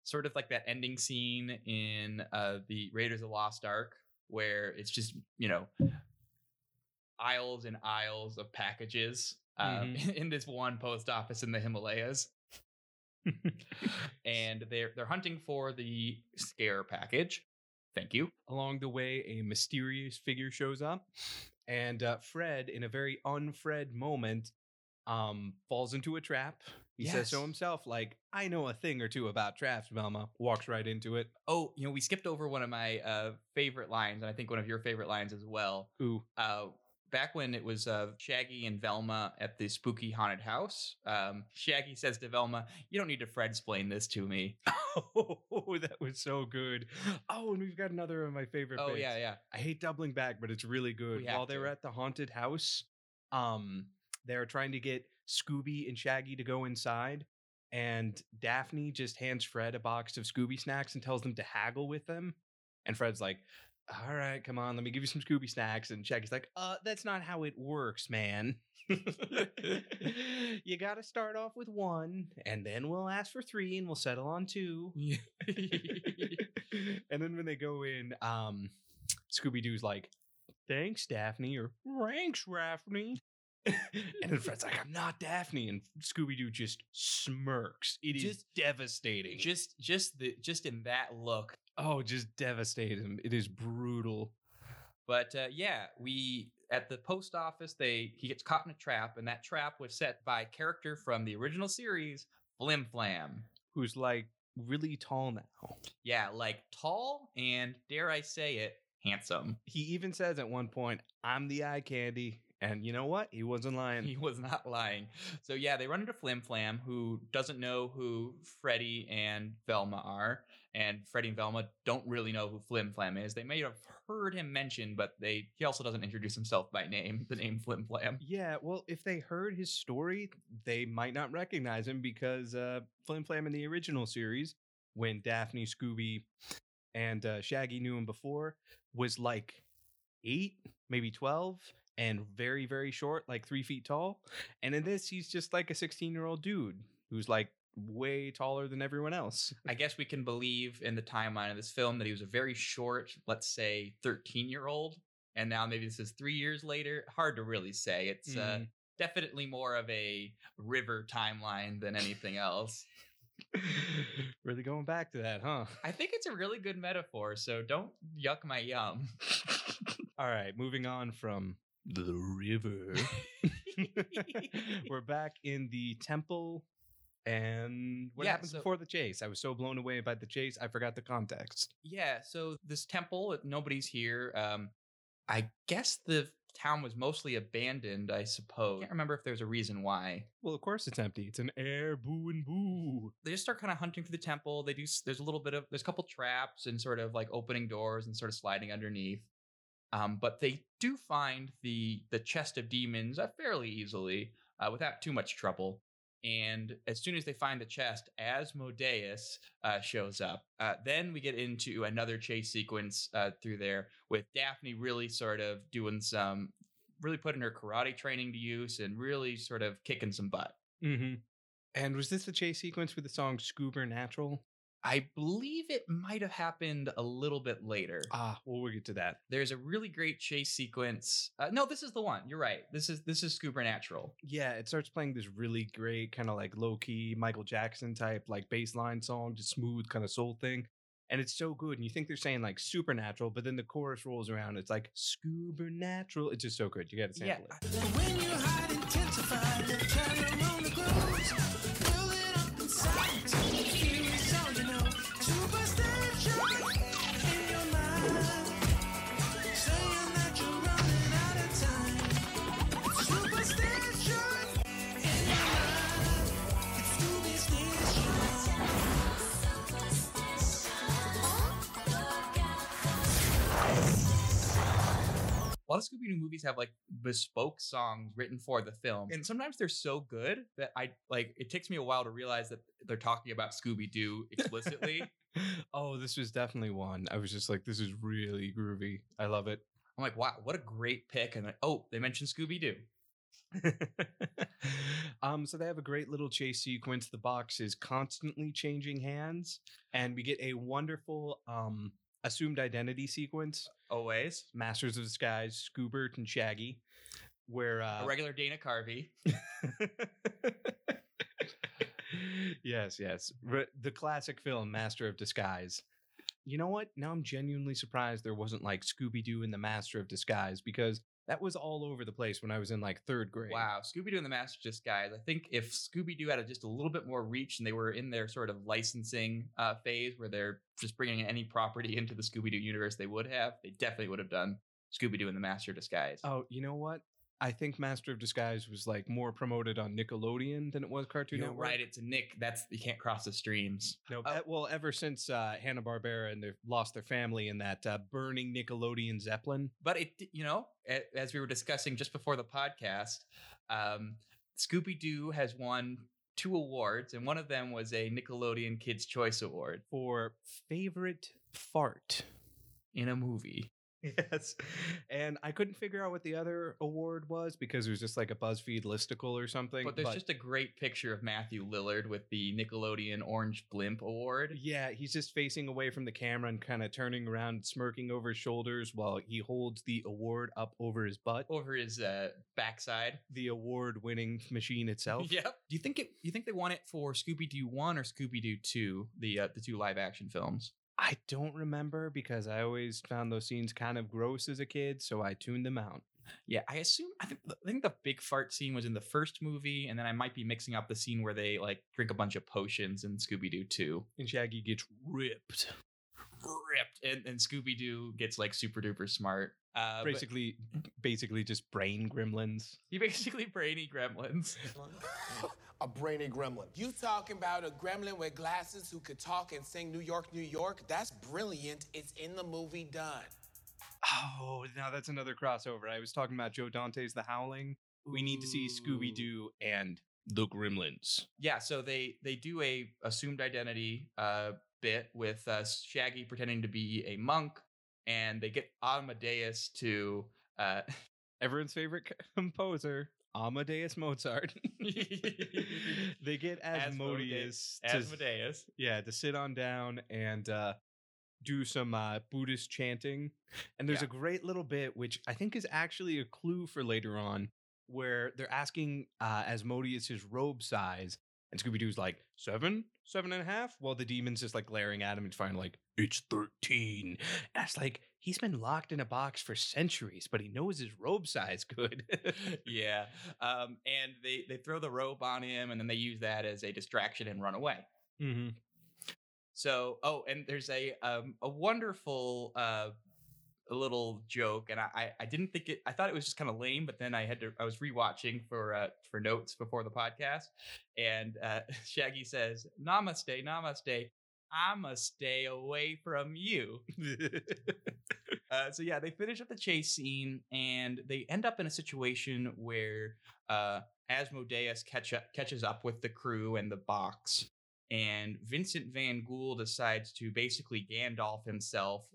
sort of like that ending scene in uh, the Raiders of the Lost Ark, where it's just you know aisles and aisles of packages um, in this one post office in the Himalayas. and they're they're hunting for the scare package. Thank you. Along the way, a mysterious figure shows up, and uh, Fred, in a very unfred moment, um, falls into a trap. He says so himself, like, I know a thing or two about traps, Velma. Walks right into it. Oh, you know, we skipped over one of my uh, favorite lines, and I think one of your favorite lines as well. Ooh. Uh, back when it was uh, Shaggy and Velma at the spooky haunted house, um, Shaggy says to Velma, "You don't need to Fred explain this to me." Oh, that was so good. Oh, and we've got another of my favorite Oh, bits. yeah, yeah. I hate doubling back, but it's really good. While they were at the haunted house, um, they're trying to get Scooby and Shaggy to go inside. And Daphne just hands Fred a box of Scooby snacks and tells them to haggle with them. And Fred's like, all right, come on, let me give you some Scooby snacks. And Shaggy's like, uh, that's not how it works, man. you got to start off with one, and then we'll ask for three, and we'll settle on two. and then when they go in, um, Scooby Doo's like, "Thanks, Daphne," or "Thanks, Daphne." and then Fred's like, "I'm not Daphne," and Scooby Doo just smirks. It is Just- devastating. Just, just the, just in that look. Oh, just devastating. It is brutal. But uh, yeah, we at the post office, they he gets caught in a trap, and that trap was set by a character from the original series, Flim Flam. Who's like really tall now. Yeah, like tall and dare I say it, handsome. He even says at one point, "I'm the eye candy." And you know what? He wasn't lying. He was not lying. So yeah, they run into Flim Flam, who doesn't know who Freddy and Velma are, and Freddie and Velma don't really know who Flim Flam is. They may have heard him mentioned, but they he also doesn't introduce himself by name. The name Flim Flam. Yeah, well, if they heard his story, they might not recognize him because uh, Flim Flam in the original series, when Daphne, Scooby, and uh, Shaggy knew him before, was like eight, maybe 12, and very, very short, like three feet tall. And in this, he's just like a 16 year old dude who's like way taller than everyone else. I guess we can believe in the timeline of this film that he was a very short, let's say, 13 year old. And now maybe this is three years later. Hard to really say. It's uh, Mhm. definitely more of a river timeline than anything else. really going back to that, huh? I think it's a really good metaphor, so don't yuck my yum. All right, moving on from the river. We're back in the temple. And what Yeah, happens so- before the chase? I was so blown away by the chase, I forgot the context. Yeah, so this temple, nobody's here. Um, I guess the town was mostly abandoned, I suppose. I can't remember if there's a reason why. Well, of course it's empty. It's an air boo and boo. They just start kind of hunting for the temple. They do. There's a little bit of there's a couple traps and sort of like opening doors and sort of sliding underneath. Um, but they do find the the chest of demons uh, fairly easily uh, without too much trouble. And as soon as they find the chest, Asmodeus uh, shows up. Uh, then we get into another chase sequence uh, through there with Daphne really sort of doing some, really putting her karate training to use and really sort of kicking some butt. Mm-hmm. And was this the chase sequence with the song Scuba Natural? I believe it might have happened a little bit later. Ah, well, we'll get to that. There's a really great chase sequence. Uh, no, this is the one. You're right. This is this is supernatural. Yeah, it starts playing this really great, kind of like low key Michael Jackson type, like bass line song, just smooth kind of soul thing. And it's so good. And you think they're saying like supernatural, but then the chorus rolls around. It's like supernatural. It's just so good. You got to Yeah, sample it. Lot of Scooby Doo movies have like bespoke songs written for the film, and sometimes they're so good that I like. It takes me a while to realize that they're talking about Scooby Doo explicitly. oh, this was definitely one. I was just like, this is really groovy. I love it. I'm like, wow, what a great pick! And like, oh, they mentioned Scooby Doo. um, so they have a great little chase sequence. The box is constantly changing hands, and we get a wonderful um assumed identity sequence. Always Masters of Disguise, Scoobert and Shaggy, where uh, a regular Dana Carvey. yes, yes, Re- the classic film Master of Disguise. You know what? Now I'm genuinely surprised there wasn't like Scooby Doo and the Master of Disguise because that was all over the place when I was in like third grade. Wow, Scooby Doo and the Master of Disguise. I think if Scooby Doo had just a little bit more reach and they were in their sort of licensing uh, phase where they're just bringing any property into the Scooby Doo universe, they would have. They definitely would have done Scooby Doo and the Master Disguise. Oh, you know what? I think Master of Disguise was like more promoted on Nickelodeon than it was Cartoon You're Network. right. It's a Nick. That's you can't cross the streams. No, Uh, e- well, ever since uh, Hanna Barbera and they've lost their family in that uh, burning Nickelodeon Zeppelin. but it, you know, as we were discussing just before the podcast, um, Scooby Doo has won two awards, and one of them was a Nickelodeon Kids Choice Award for favorite fart. in a movie. Yes. And I couldn't figure out what the other award was because it was just like a BuzzFeed listicle or something. But there's just a great picture of Matthew Lillard with the Nickelodeon Orange Blimp Award. Yeah, he's just facing away from the camera and kind of turning around, smirking over his shoulders while he holds the award up over his butt. over his uh, backside. The award winning machine itself. Yep. Do you think it? You think they won it for Scooby Doo One or Scooby Doo Two, the uh, the two live action films? I don't remember because I always found those scenes kind of gross as a kid, so I tuned them out. Yeah, I assume I think I think the big fart scene was in the first movie, and then I might be mixing up the scene where they like drink a bunch of potions in Scooby Doo 2. And Shaggy gets ripped. Ripped, and, and Scooby Doo gets like super duper smart. Uh, but basically, basically just brain gremlins. he basically brainy gremlins. a brainy gremlin. You talking about a gremlin with glasses who could talk and sing New York, New York? That's brilliant. It's in the movie done. Oh, now that's another crossover. I was talking about Joe Dante's The Howling. We need to see Scooby Doo and the Gremlins. yeah, so they they do a assumed identity uh bit with uh, Shaggy pretending to be a monk, and they get Amadeus to uh Everyone's favorite composer, Amadeus Mozart. they get Asmodeus, to, Asmodeus. yeah, to sit on down and uh, do some uh, Buddhist chanting. And there's Yeah. a great little bit, which I think is actually a clue for later on, where they're asking uh, Asmodeus his robe size. And Scooby Doo's like, seven, seven and a half? While the demon's just like glaring at him and finally like, it's 13. And it's like, he's been locked in a box for centuries, but he knows his robe size good. yeah. Um, and they they throw the rope on him, and then they use that as a distraction and run away. mm-hmm. So, oh, and there's a um a wonderful uh a little joke, and I I, didn't think it. I thought it was just kind of lame, but then I had to. I was rewatching for uh for notes before the podcast, and uh Shaggy says, "Namaste, namaste." I'ma stay away from you. uh, so yeah, they finish up the chase scene, and they end up in a situation where uh, Asmodeus catch up, catches up with the crew and the box, and Vincent Van Ghoul decides to basically Gandalf himself.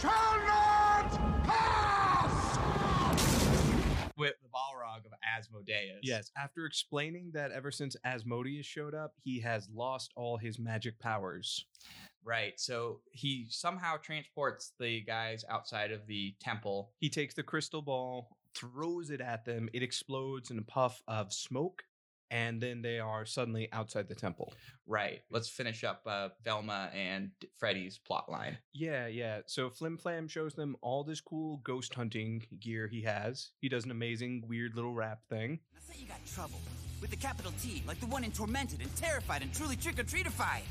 Shall not pass! With the Balrog of Asmodeus. Yes, after explaining that ever since Asmodeus showed up, he has lost all his magic powers. Right. So he somehow transports the guys outside of the temple. He takes the crystal ball, throws it at them, it explodes in a puff of smoke, and then they are suddenly outside the temple. Right. Let's finish up uh, Velma and Freddy's plot line. Yeah, yeah. So Flim Flam shows them all this cool ghost hunting gear he has. He does an amazing, weird little rap thing. I say you got trouble with the capital T, like the one in Tormented and Terrified and Truly Trick or Treatified.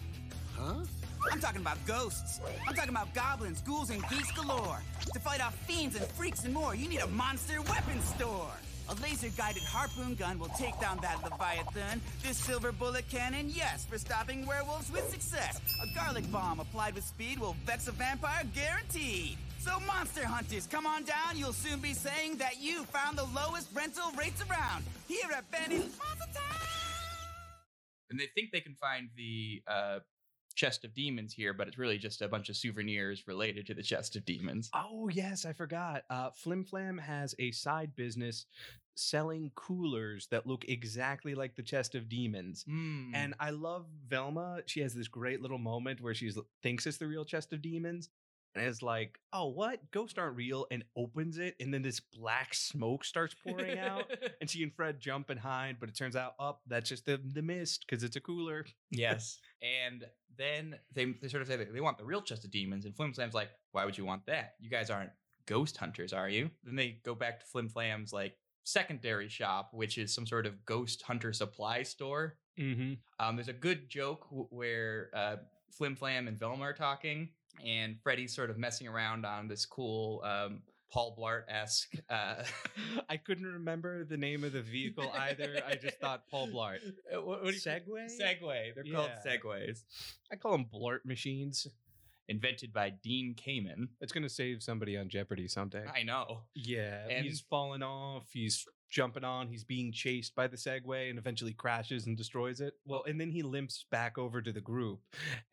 Huh? I'm talking about ghosts. I'm talking about goblins, ghouls, and geeks galore. To fight off fiends and freaks and more, you need a monster weapon store. A laser-guided harpoon gun will take down that leviathan. This silver bullet cannon, yes, for stopping werewolves with success. A garlic bomb applied with speed will vex a vampire guaranteed. So monster hunters, come on down. You'll soon be saying that you found the lowest rental rates around. Here at Benny's Monster Town. And they think they can find the uh, chest of demons here, but it's really just a bunch of souvenirs related to the chest of demons. Oh, yes, I forgot. Uh, Flim Flam has a side business selling coolers that look exactly like the chest of demons. Mm. And I love Velma. She has this great little moment where she thinks it's the real chest of demons. And is like, oh, what? Ghosts aren't real, and opens it, and then this black smoke starts pouring out. and she and Fred jump and hide, but it turns out, up, that's just the, the mist because it's a cooler. yes. And then they, they sort of say that they want the real chest of demons, and Flim Flam's like, why would you want that? You guys aren't ghost hunters, are you? Then they go back to Flim Flam's like secondary shop, which is some sort of ghost hunter supply store. Mm-hmm. Um, there's a good joke where uh, Flim Flam and Velma are talking, and Freddy's sort of messing around on this cool um, Paul Blart esque. Uh, I couldn't remember the name of the vehicle either. I just thought Paul Blart. Uh, what, what Segway? Segway. They're called Segways. I call them Blart machines. Invented by Dean Kamen. It's gonna save somebody on Jeopardy someday. I know. Yeah, And- he's falling off. He's jumping on. He's being chased by the Segway and eventually crashes and destroys it. Well, and then he limps back over to the group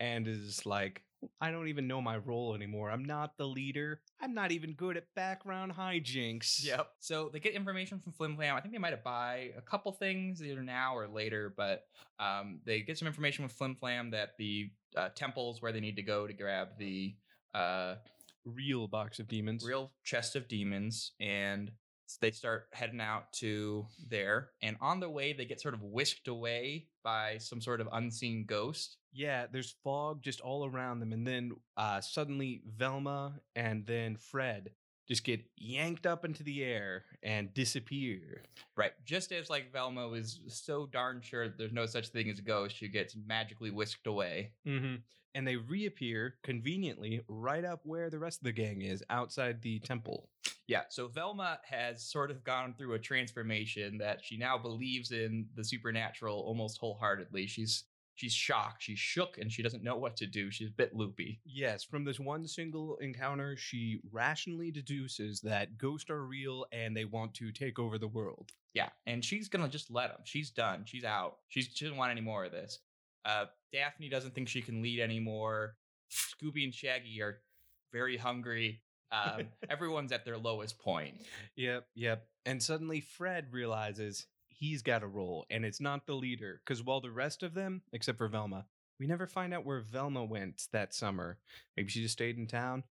and is like, "I don't even know my role anymore. I'm not the leader. I'm not even good at background hijinks." Yep. So they get information from Flim Flam. I think they might have buy a couple things either now or later, but um, they get some information with Flim Flam that the uh, temples where they need to go to grab the uh, Real box of demons. real chest of demons, and they start heading out to there. And on the way, they get sort of whisked away by some sort of unseen ghost. Yeah, there's fog just all around them, and then uh, suddenly Velma and then Fred just get yanked up into the air and disappear. Right. Just as like Velma was so darn sure that there's no such thing as a ghost, she gets magically whisked away. Mm-hmm. And they reappear conveniently right up where the rest of the gang is outside the temple. Yeah, so Velma has sort of gone through a transformation that she now believes in the supernatural almost wholeheartedly. She's she's shocked, she's shook, and she doesn't know what to do. She's a bit loopy. Yes, from this one single encounter, she rationally deduces that ghosts are real and they want to take over the world. Yeah, and she's gonna just let them. She's done. She's out. She's, she doesn't want any more of this. Uh, Daphne doesn't think she can lead anymore. Scooby and Shaggy are very hungry. Um, everyone's at their lowest point. Yep, yep. And suddenly Fred realizes he's got a role and it's not the leader. Because while the rest of them, except for Velma, we never find out where Velma went that summer. Maybe she just stayed in town.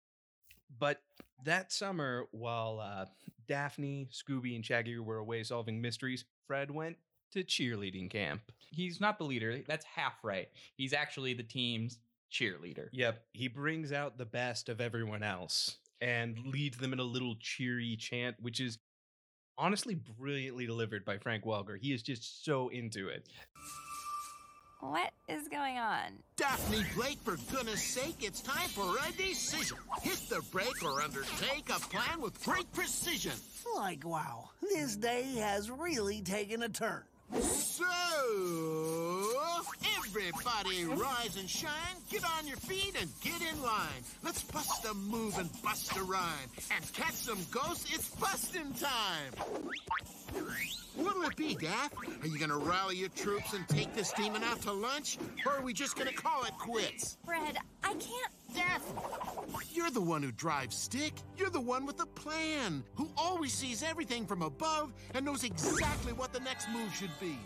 But that summer, while uh, Daphne, Scooby, and Shaggy were away solving mysteries, Fred went to cheerleading camp. He's not the leader. That's half right. He's actually the team's cheerleader. Yep, he brings out the best of everyone else and leads them in a little cheery chant, which is honestly brilliantly delivered by Frank Welker. He is just so into it. What is going on? Daphne Blake, for goodness sake, it's time for a decision. Hit the brake or undertake a plan with great precision. Like, wow, this day has really taken a turn. So, everybody rise and shine, get on your feet and get in line. Let's bust a move and bust a rhyme. And catch some ghosts, it's busting time. What'll it be, Daph? Are you gonna rally your troops and take this demon out to lunch? Or are we just gonna call it quits? Fred, I can't. Daphne, you're the one who drives stick. You're the one with the plan, who always sees everything from above and knows exactly what the next move should be.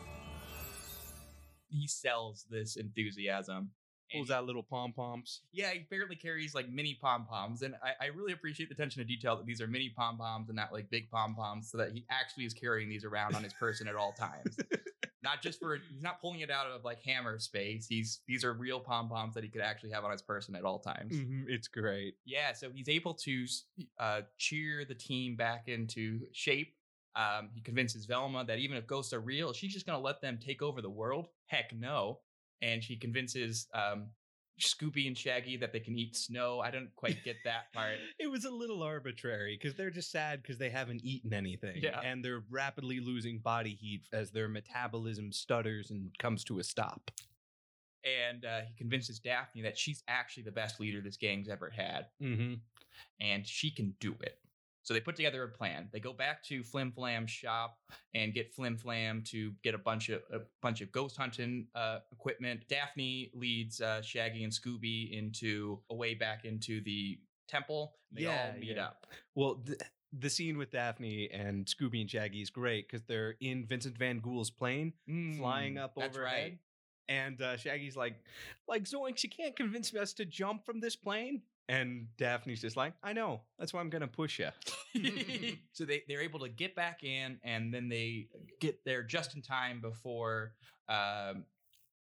He sells this enthusiasm. Pulls out little pom poms. Yeah, he apparently carries like mini pom poms, and I, I really appreciate the attention to detail that these are mini pom poms and not like big pom poms, so that he actually is carrying these around on his person at all times. not just for he's not pulling it out of like hammer space. He's these are real pom poms that he could actually have on his person at all times. Mhm, It's great. Yeah, so he's able to uh, cheer the team back into shape. Um, he convinces Velma that even if ghosts are real, she's just going to let them take over the world. Heck no. And she convinces um, Scooby and Shaggy that they can eat snow. I don't quite get that part. It was a little arbitrary because they're just sad because they haven't eaten anything. Yeah. And they're rapidly losing body heat as their metabolism stutters and comes to a stop. And uh, he convinces Daphne that she's actually the best leader this gang's ever had. Mm-hmm. and she can do it. So they put together a plan. They go back to Flim Flam's shop and get Flim Flam to get a bunch of a bunch of ghost hunting uh, equipment. Daphne leads uh, Shaggy and Scooby into a way back into the temple. They all meet yeah. up. Well, th- the scene with Daphne and Scooby and Shaggy is great because they're in Vincent Van Ghoul's plane, flying Mm, up that's overhead. right. And uh, Shaggy's like, like Zoinks, you can't convince us to jump from this plane. And Daphne's just like, I know. That's why I'm gonna push you. so they they're able to get back in, and then they get there just in time before um,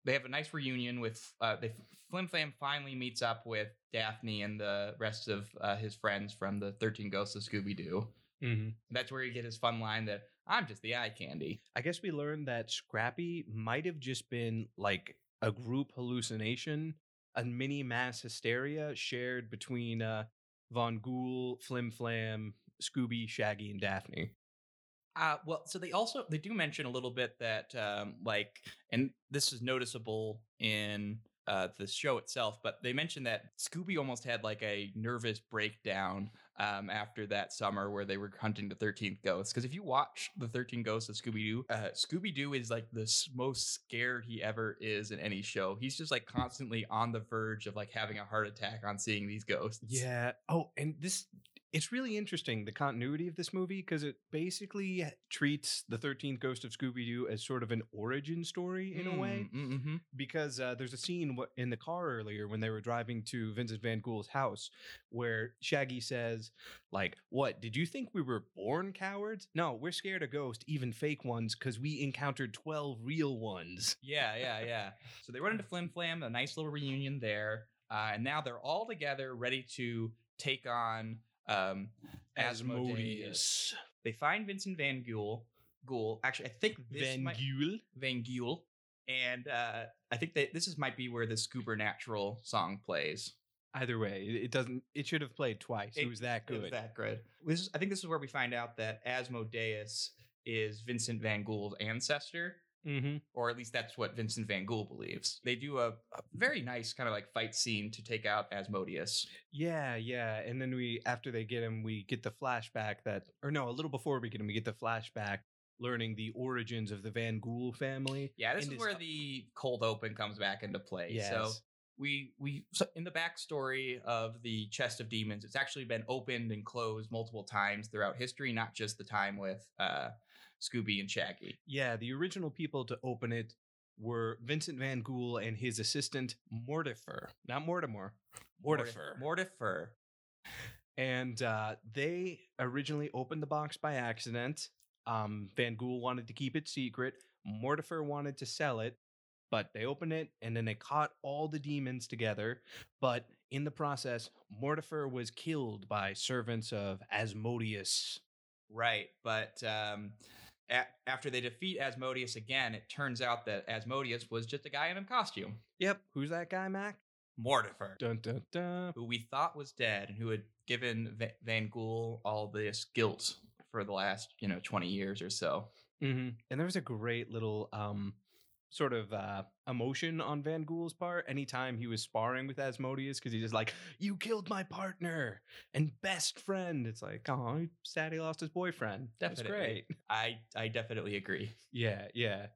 they have a nice reunion with uh, they Flim Flam finally meets up with Daphne and the rest of uh, his friends from the Thirteen Ghosts of Scooby Doo. Mm-hmm. That's where you get his fun line that I'm just the eye candy. I guess we learned that Scrappy might have just been like a group hallucination, a mini mass hysteria shared between uh, Van Ghoul, Flim Flam, Scooby, Shaggy, and Daphne. Uh, well, so they also they do mention a little bit that um, like, and this is noticeable in uh, the show itself, but they mentioned that Scooby almost had like a nervous breakdown um, after that summer where they were hunting the Thirteenth Ghost. Because if you watch the Thirteen Ghosts of Scooby Doo, uh, Scooby Doo is like the most scared he ever is in any show. He's just like constantly on the verge of like having a heart attack on seeing these ghosts. Yeah. Oh, and this it's really interesting the continuity of this movie because it basically treats the 13th Ghost of Scooby Doo as sort of an origin story in a way. Mm-hmm. Because uh, there's a scene in the car earlier when they were driving to Vincent Van Ghoul's house where Shaggy says, like, what, did you think we were born cowards? No, we're scared of ghosts, even fake ones, because we encountered 12 real ones. Yeah, yeah, yeah. So they run into Flim Flam, a nice little reunion there, uh, and now they're all together, ready to take on um, Asmodeus. Asmodeus. They find Vincent Van Ghoul. Ghoul. Actually, I think this Van might. Van Ghoul. And uh, I think that this is might be where the Supernatural song plays. Either way, it it doesn't. It should have played twice. It, was that It was good. that good. This is, I think this is where we find out that Asmodeus is Vincent Van Ghoul's ancestor, mm-hmm. or at least that's what Vincent Van Ghoul believes. They do a, a very nice kind of like fight scene to take out Asmodeus. Yeah, yeah. And then we, after they get him, we get the flashback that, or no, a little before we get him, we get the flashback learning the origins of the Van Ghoul family. Yeah, this is where the cold open comes back into play. So Yes. we we so in the backstory of the chest of demons, it's actually been opened and closed multiple times throughout history, not just the time with uh, Scooby and Shaggy. Yeah, the original people to open it were Vincent Van Ghoul and his assistant Mortifer, not Mortimer, Mortifer. Mortifer. and uh, they originally opened the box by accident. Um, Van Ghoul wanted to keep it secret. Mortifer wanted to sell it, but they opened it and then they caught all the demons together. But in the process, Mortifer was killed by servants of Asmodeus. Right, but um, a- after they defeat Asmodeus again, it turns out that Asmodeus was just a guy in a costume. Yep, who's that guy, Mac? Mortifer, Dun dun dun. who we thought was dead and who had given Va- Van Ghoul all this guilt for the last, you know, 20 years or so. hmm And there was a great little um sort of uh emotion on Van Ghoul's part anytime he was sparring with Asmodeus because he's just like, You killed my partner and best friend. It's like, oh, sad he lost his boyfriend. That's Definitely. great. I I definitely agree. Yeah, yeah.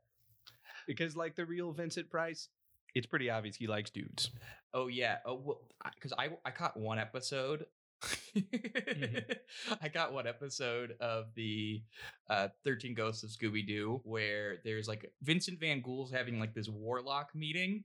Because like the real Vincent Price, it's pretty obvious he likes dudes. Oh yeah. Oh well, because I I caught one episode. I got one episode of the uh, 13 Ghosts of Scooby Doo where there's like Vincent Van Ghoul's having like this warlock meeting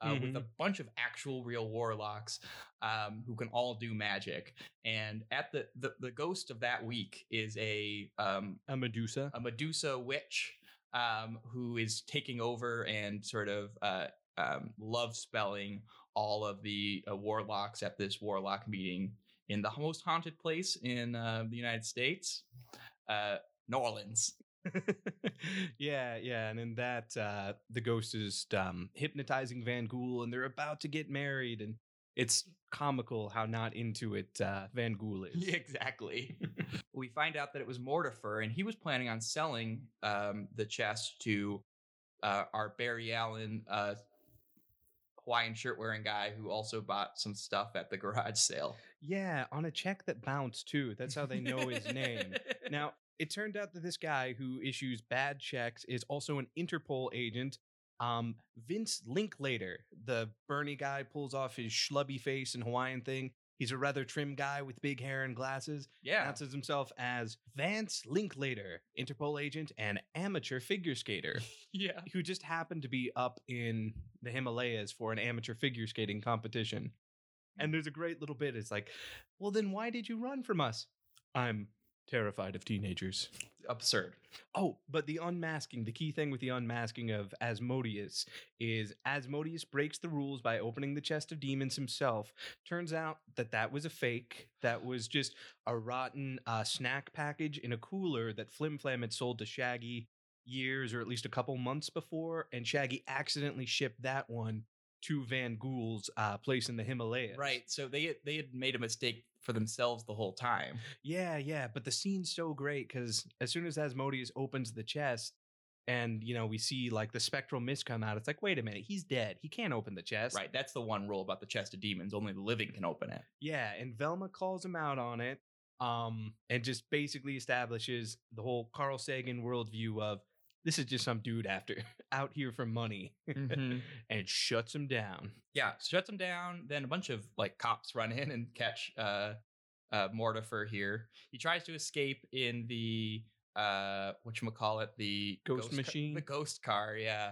uh, with a bunch of actual real warlocks um, who can all do magic. And at the, the the ghost of that week is a um, A Medusa. a Medusa witch um, who is taking over and sort of uh, um, love spelling all of the uh, warlocks at this warlock meeting in the most haunted place in uh, the United States, uh, New Orleans. yeah, yeah, and in that, uh, the ghost is um, hypnotizing Van Ghoul, and they're about to get married, and it's comical how not into it uh, Van Ghoul is. exactly. we find out that it was Mortifer, and he was planning on selling um, the chest to uh, our Barry Allen uh, Hawaiian shirt wearing guy who also bought some stuff at the garage sale. Yeah, on a check that bounced too. That's how they know his name. Now, it turned out that this guy who issues bad checks is also an Interpol agent. Um, Vince Linklater, the Bernie guy, pulls off his schlubby face and Hawaiian thing. He's a rather trim guy with big hair and glasses. Yeah. Announces himself as Vance Linklater, Interpol agent and amateur figure skater, Yeah. who just happened to be up in the Himalayas for an amateur figure skating competition. And there's a great little bit. It's like, well, then why did you run from us? I'm terrified of teenagers. Absurd. Oh, but the unmasking, the key thing with the unmasking of Asmodeus is Asmodeus breaks the rules by opening the chest of demons himself. Turns out that that was a fake. That was just a rotten uh, snack package in a cooler that Flim Flam had sold to Shaggy years or at least a couple months before, and Shaggy accidentally shipped that one to Van Ghoul's uh, place in the Himalayas. Right. So they had- they had made a mistake for themselves the whole time. Yeah, yeah, but the scene's so great because as soon as Asmodeus opens the chest and, you know, we see like the spectral mist come out, it's like, wait a minute, he's dead. He can't open the chest. Right. That's the one rule about the chest of demons. Only the living can open it. Yeah, and Velma calls him out on it um, and just basically establishes the whole Carl Sagan worldview of this is just some dude after out here for money Mhm. and shuts him down. Yeah. Shuts him down. Then a bunch of like cops run in and catch uh, uh, Mortifer here. He tries to escape in the uh what you call it the Ghost ca- machine? the ghost car yeah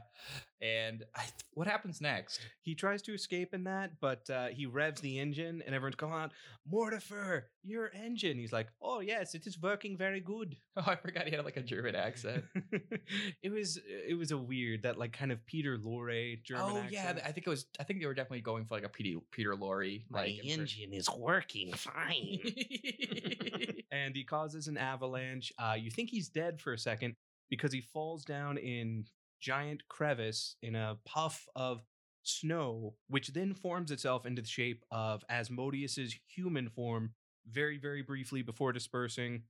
and I, what happens next He tries to escape in that, but uh, he revs the engine, and everyone's going on, Mortifer, your engine. He's like, oh, yes, it is working very good. oh i forgot he had like a german accent it was it was a weird that like kind of Peter Lorre German oh accent. yeah i think it was i think they were definitely going for like a peter peter Lorre like impression. is working fine. and he causes an avalanche. Uh, you think he's dead for a second because he falls down in giant crevice in a puff of snow, which then forms itself into the shape of Asmodeus's human form very, very briefly before dispersing.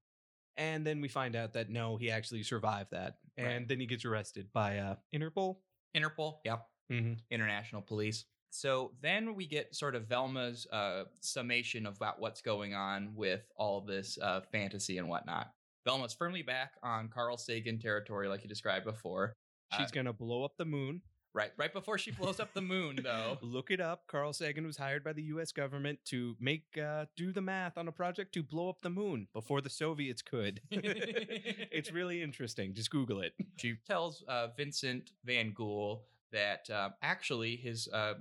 And then we find out that no, he actually survived that. And Right. then he gets arrested by uh, Interpol. interpol yep Mm-hmm. international police. So then we get sort of Velma's uh, summation about what's going on with all this uh, fantasy and whatnot. Velma's firmly back on Carl Sagan territory, like you described before. She's Uh, going to blow up the moon. right, right before she blows up the moon, though. Look it up. Carl Sagan was hired by the U.S. government to make uh, do the math on a project to blow up the moon before the Soviets could. it's really interesting. Just Google it. She tells uh, Vincent Van Ghoul that uh, actually his uh,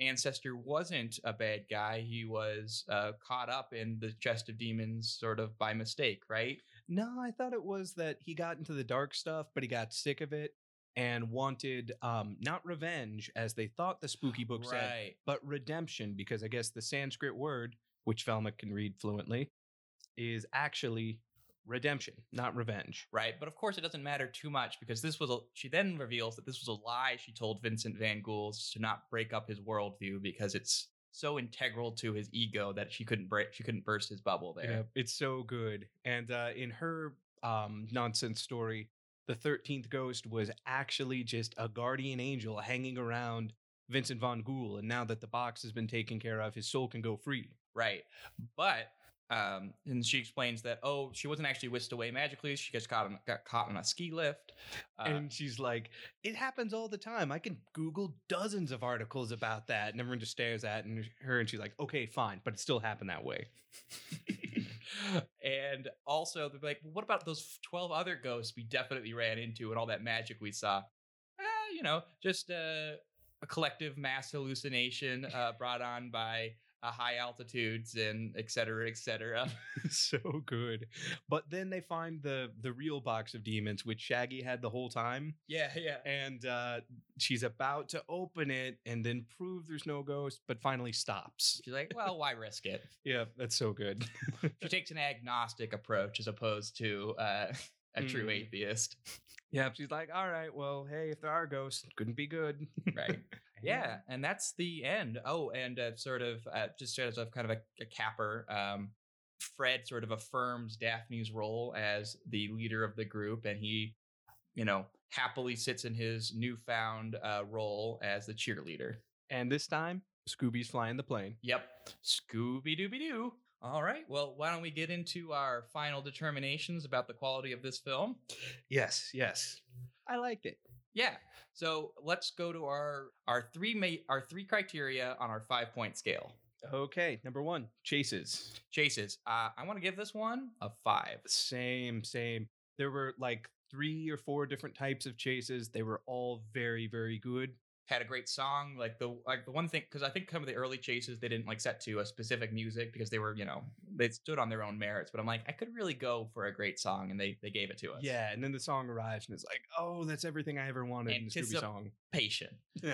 ancestor wasn't a bad guy. He was uh, caught up in the chest of demons sort of by mistake, right? No, I thought it was that he got into the dark stuff, but he got sick of it and wanted um, not revenge, as they thought the spooky book said, Right. but redemption, because I guess the Sanskrit word, which Velma can read fluently, is actually redemption, not revenge. right? But of course, it doesn't matter too much because this was a. She then reveals that this was a lie she told Vincent Van Ghoul to not break up his worldview because it's so integral to his ego that she couldn't break. She couldn't burst his bubble there. Yeah, it's so good. And uh, in her um, nonsense story, the 13th ghost was actually just a guardian angel hanging around Vincent Van Ghoul. And now that the box has been taken care of, his soul can go free. Right. But um, and she explains that oh, she wasn't actually whisked away magically. She just caught on, got caught on a ski lift. Uh, and she's like, it happens all the time. I can Google dozens of articles about that. And everyone just stares at and her and she's like, okay, fine, but it still happened that way. and also they're like, what about those twelve other ghosts we definitely ran into and all that magic we saw? Eh, you know, just uh, a collective mass hallucination uh, brought on by uh, high altitudes and et cetera, et cetera. so good. But then they find the the real box of demons, which Shaggy had the whole time. yeah, yeah. and uh, she's about to open it and then prove there's no ghost, but finally stops. She's like, well, why risk it? Yeah, that's so good. She takes an agnostic approach as opposed to uh, a true Mm. atheist. yeah, she's like, all right, well, hey, if there are ghosts, couldn't be good. Right. Yeah, and that's the end. Oh, and uh, sort of uh, just as a kind of a, a capper, um, Fred sort of affirms Daphne's role as the leader of the group, and he, you know, happily sits in his newfound uh, role as the cheerleader. And this time, Scooby's flying the plane. Yep, Scooby Dooby Doo. All right, well, why don't we get into our final determinations about the quality of this film? Yes, yes. I liked it. Yeah. So let's go to our our three ma- our three criteria on our five point scale. Okay, number one, chases. Chases. Uh, I want to give this one a five. Same, same. There were like three or four different types of chases. They were all very, very good. Had a great song. Like the like the one thing because I think some of the early chases they didn't like set to a specific music because they were you know they stood on their own merits. But I'm like I could really go for a great song and they they gave it to us. Yeah, and then the song arrives and it's like, oh, that's everything I ever wanted in a Scooby song. Patient.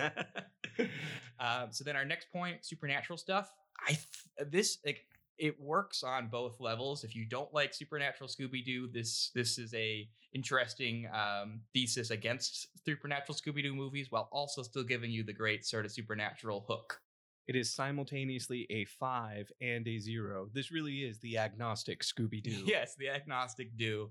um, so then our next point, supernatural stuff. I th- this like it works on both levels. If you don't like supernatural Scooby Doo, this this is a interesting um, thesis against supernatural Scooby Doo movies, while also still giving you the great sort of supernatural hook. It is simultaneously a five and a zero. This really is the agnostic Scooby Doo. Yes, the agnostic do.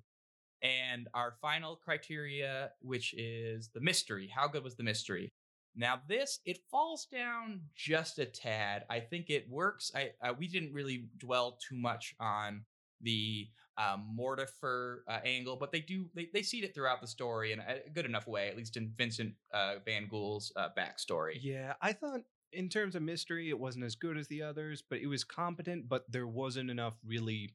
And our final criteria, which is the mystery. How good was the mystery? Now, this it falls down just a tad. I think it works. I uh, we didn't really dwell too much on the um, Mortifer uh, angle, but they do they, they seed it throughout the story in a good enough way, at least in Vincent uh, Van Ghoul's uh, backstory. Yeah, I thought in terms of mystery, it wasn't as good as the others, but it was competent, but there wasn't enough really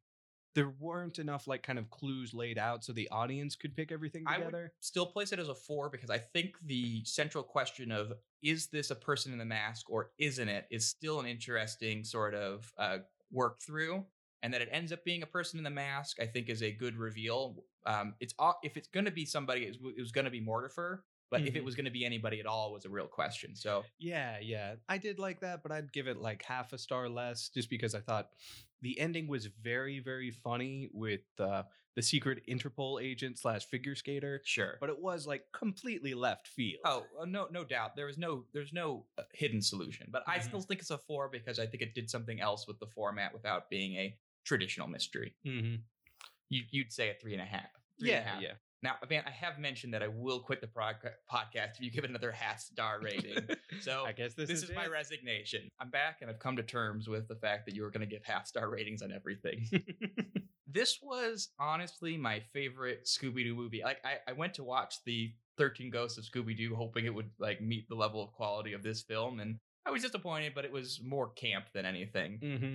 there weren't enough like kind of clues laid out so the audience could pick everything together. I would still place it as a four because I think the central question of is this a person in the mask or isn't it is still an interesting sort of uh, work through. And that it ends up being a person in the mask, I think, is a good reveal. Um, it's if it's going to be somebody, it was, it was going to be Mortifer. But if it Mhm. was going to be anybody at all, was a real question. So Yeah, yeah. I did like that, but I'd give it like half a star less just because I thought the ending was very, very funny with uh, the secret Interpol agent slash figure skater. Sure. But it was like completely left field. Oh, uh, no, no doubt. There was no, there's no uh, hidden solution, but I Mhm. still think it's a four because I think it did something else with the format without being a traditional mystery. Mm-hmm. You, you'd say a three and a half. Three and a Yeah, half. yeah. Now, Van, I have mentioned that I will quit the prog- podcast if you give it another half star rating. So I guess this, this is, is my resignation. I'm back and I've come to terms with the fact that you were going to give half star ratings on everything. this was honestly my favorite Scooby Doo movie. Like I, I went to watch the 13 Ghosts of Scooby Doo hoping it would like meet the level of quality of this film and I was disappointed, but it was more camp than anything. Mm-hmm.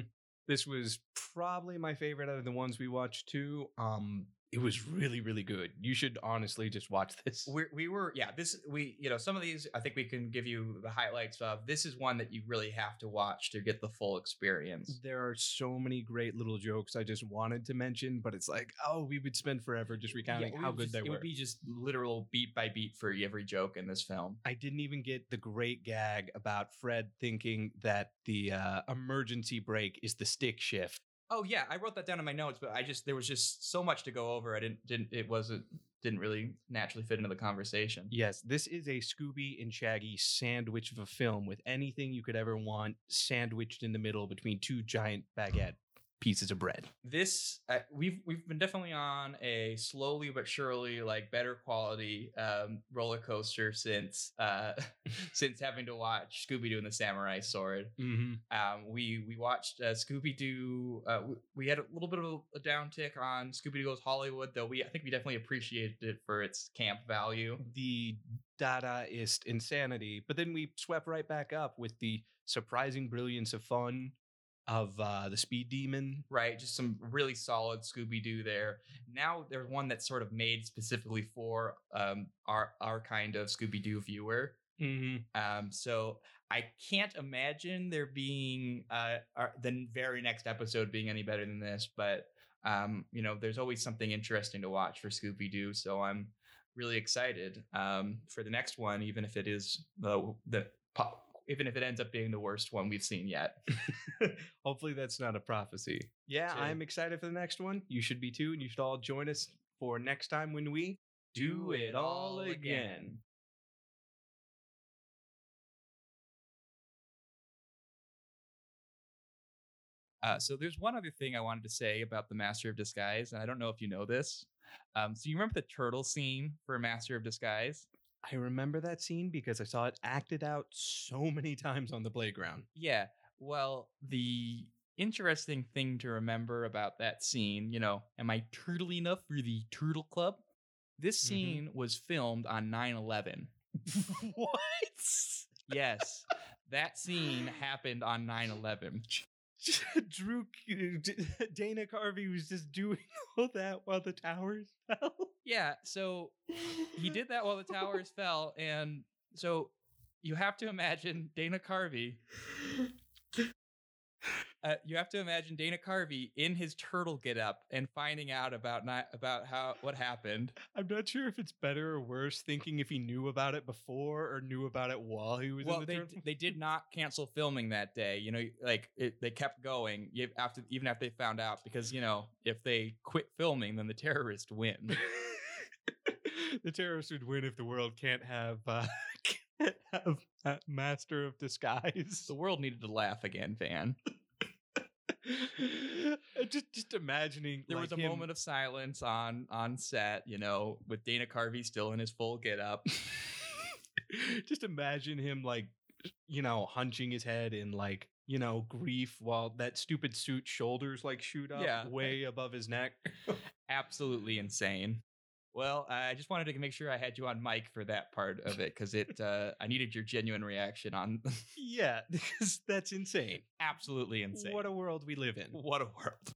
This was probably my favorite out of the ones we watched too. Um, it was really, really good. You should honestly just watch this. we we were yeah this we you know some of these i think we can give you the highlights of this is one that you really have to watch to get the full experience There are so many great little jokes I just wanted to mention, but it's like, oh, we would spend forever just recounting Yeah, how we good just- they it were. would be just literal beat by beat for every joke in this film I didn't even get the great gag about Fred thinking that the uh, emergency brake is the stick shift. Oh yeah i wrote that down in my notes but i just there was just so much to go over i didn't didn't it wasn't didn't really naturally fit into the conversation. Yes, this is a Scooby and Shaggy sandwich of a film with anything you could ever want sandwiched in the middle between two giant baguette pieces of bread. this uh, we've we've been definitely on a slowly but surely like better quality um roller coaster since uh since having to watch scooby-doo and the samurai sword Mm-hmm. um we we watched uh, scooby-doo uh we, we had a little bit of a, downtick on scooby-doo goes hollywood though we i think we definitely appreciated it for its camp value The Dadaist insanity, but then we swept right back up with the surprising brilliance of fun of uh, the Speed Demon. right just some really solid scooby-doo there now there's one that's sort of made specifically for um our our kind of scooby-doo viewer Mm-hmm. Um, so I can't imagine there being uh our, the very next episode being any better than this, but um, you know, there's always something interesting to watch for Scooby Doo. So I'm really excited um for the next one, even if it is the the po- even if it ends up being the worst one we've seen yet. Hopefully, that's not a prophecy. Yeah. I'm excited for the next one. You should be too, and you should all join us for next time when we Do it all again. Uh, so there's one other thing I wanted to say about the Master of Disguise, and I don't know if you know this. Um, so you remember the turtle scene for Master of Disguise? I remember that scene because I saw it acted out so many times on the playground. Yeah. Well, the interesting thing to remember about that scene, you know, am I turtle enough for the Turtle Club? This Mhm. scene was filmed on 9 11. what? Yes. that scene happened on 9 11. Drew Dana Carvey was just doing all that while the towers fell. Yeah, so he did that while the towers fell, and so you have to imagine Dana Carvey. Uh, you have to imagine Dana Carvey in his turtle get up and finding out about not about how what happened. I'm not sure if it's better or worse thinking if he knew about it before or knew about it while he was Well, in the they turtle. they did not cancel filming that day. You know, like it, they kept going after even after they found out because you know if they quit filming, then the terrorists win. the terrorists would win if the world can't have uh, can't have uh, master of disguise. the world needed to laugh again, Van. just just imagining There like was a him- moment of silence on on set, you know, with Dana Carvey still in his full get up. just imagine him like you know hunching his head in like you know grief while that stupid suit shoulders like shoot up Yeah. way above his neck Absolutely insane. Well, I just wanted to make sure I had you on mic for that part of it because it uh, I needed your genuine reaction on yeah because that's insane absolutely insane. what a world we live in what a world.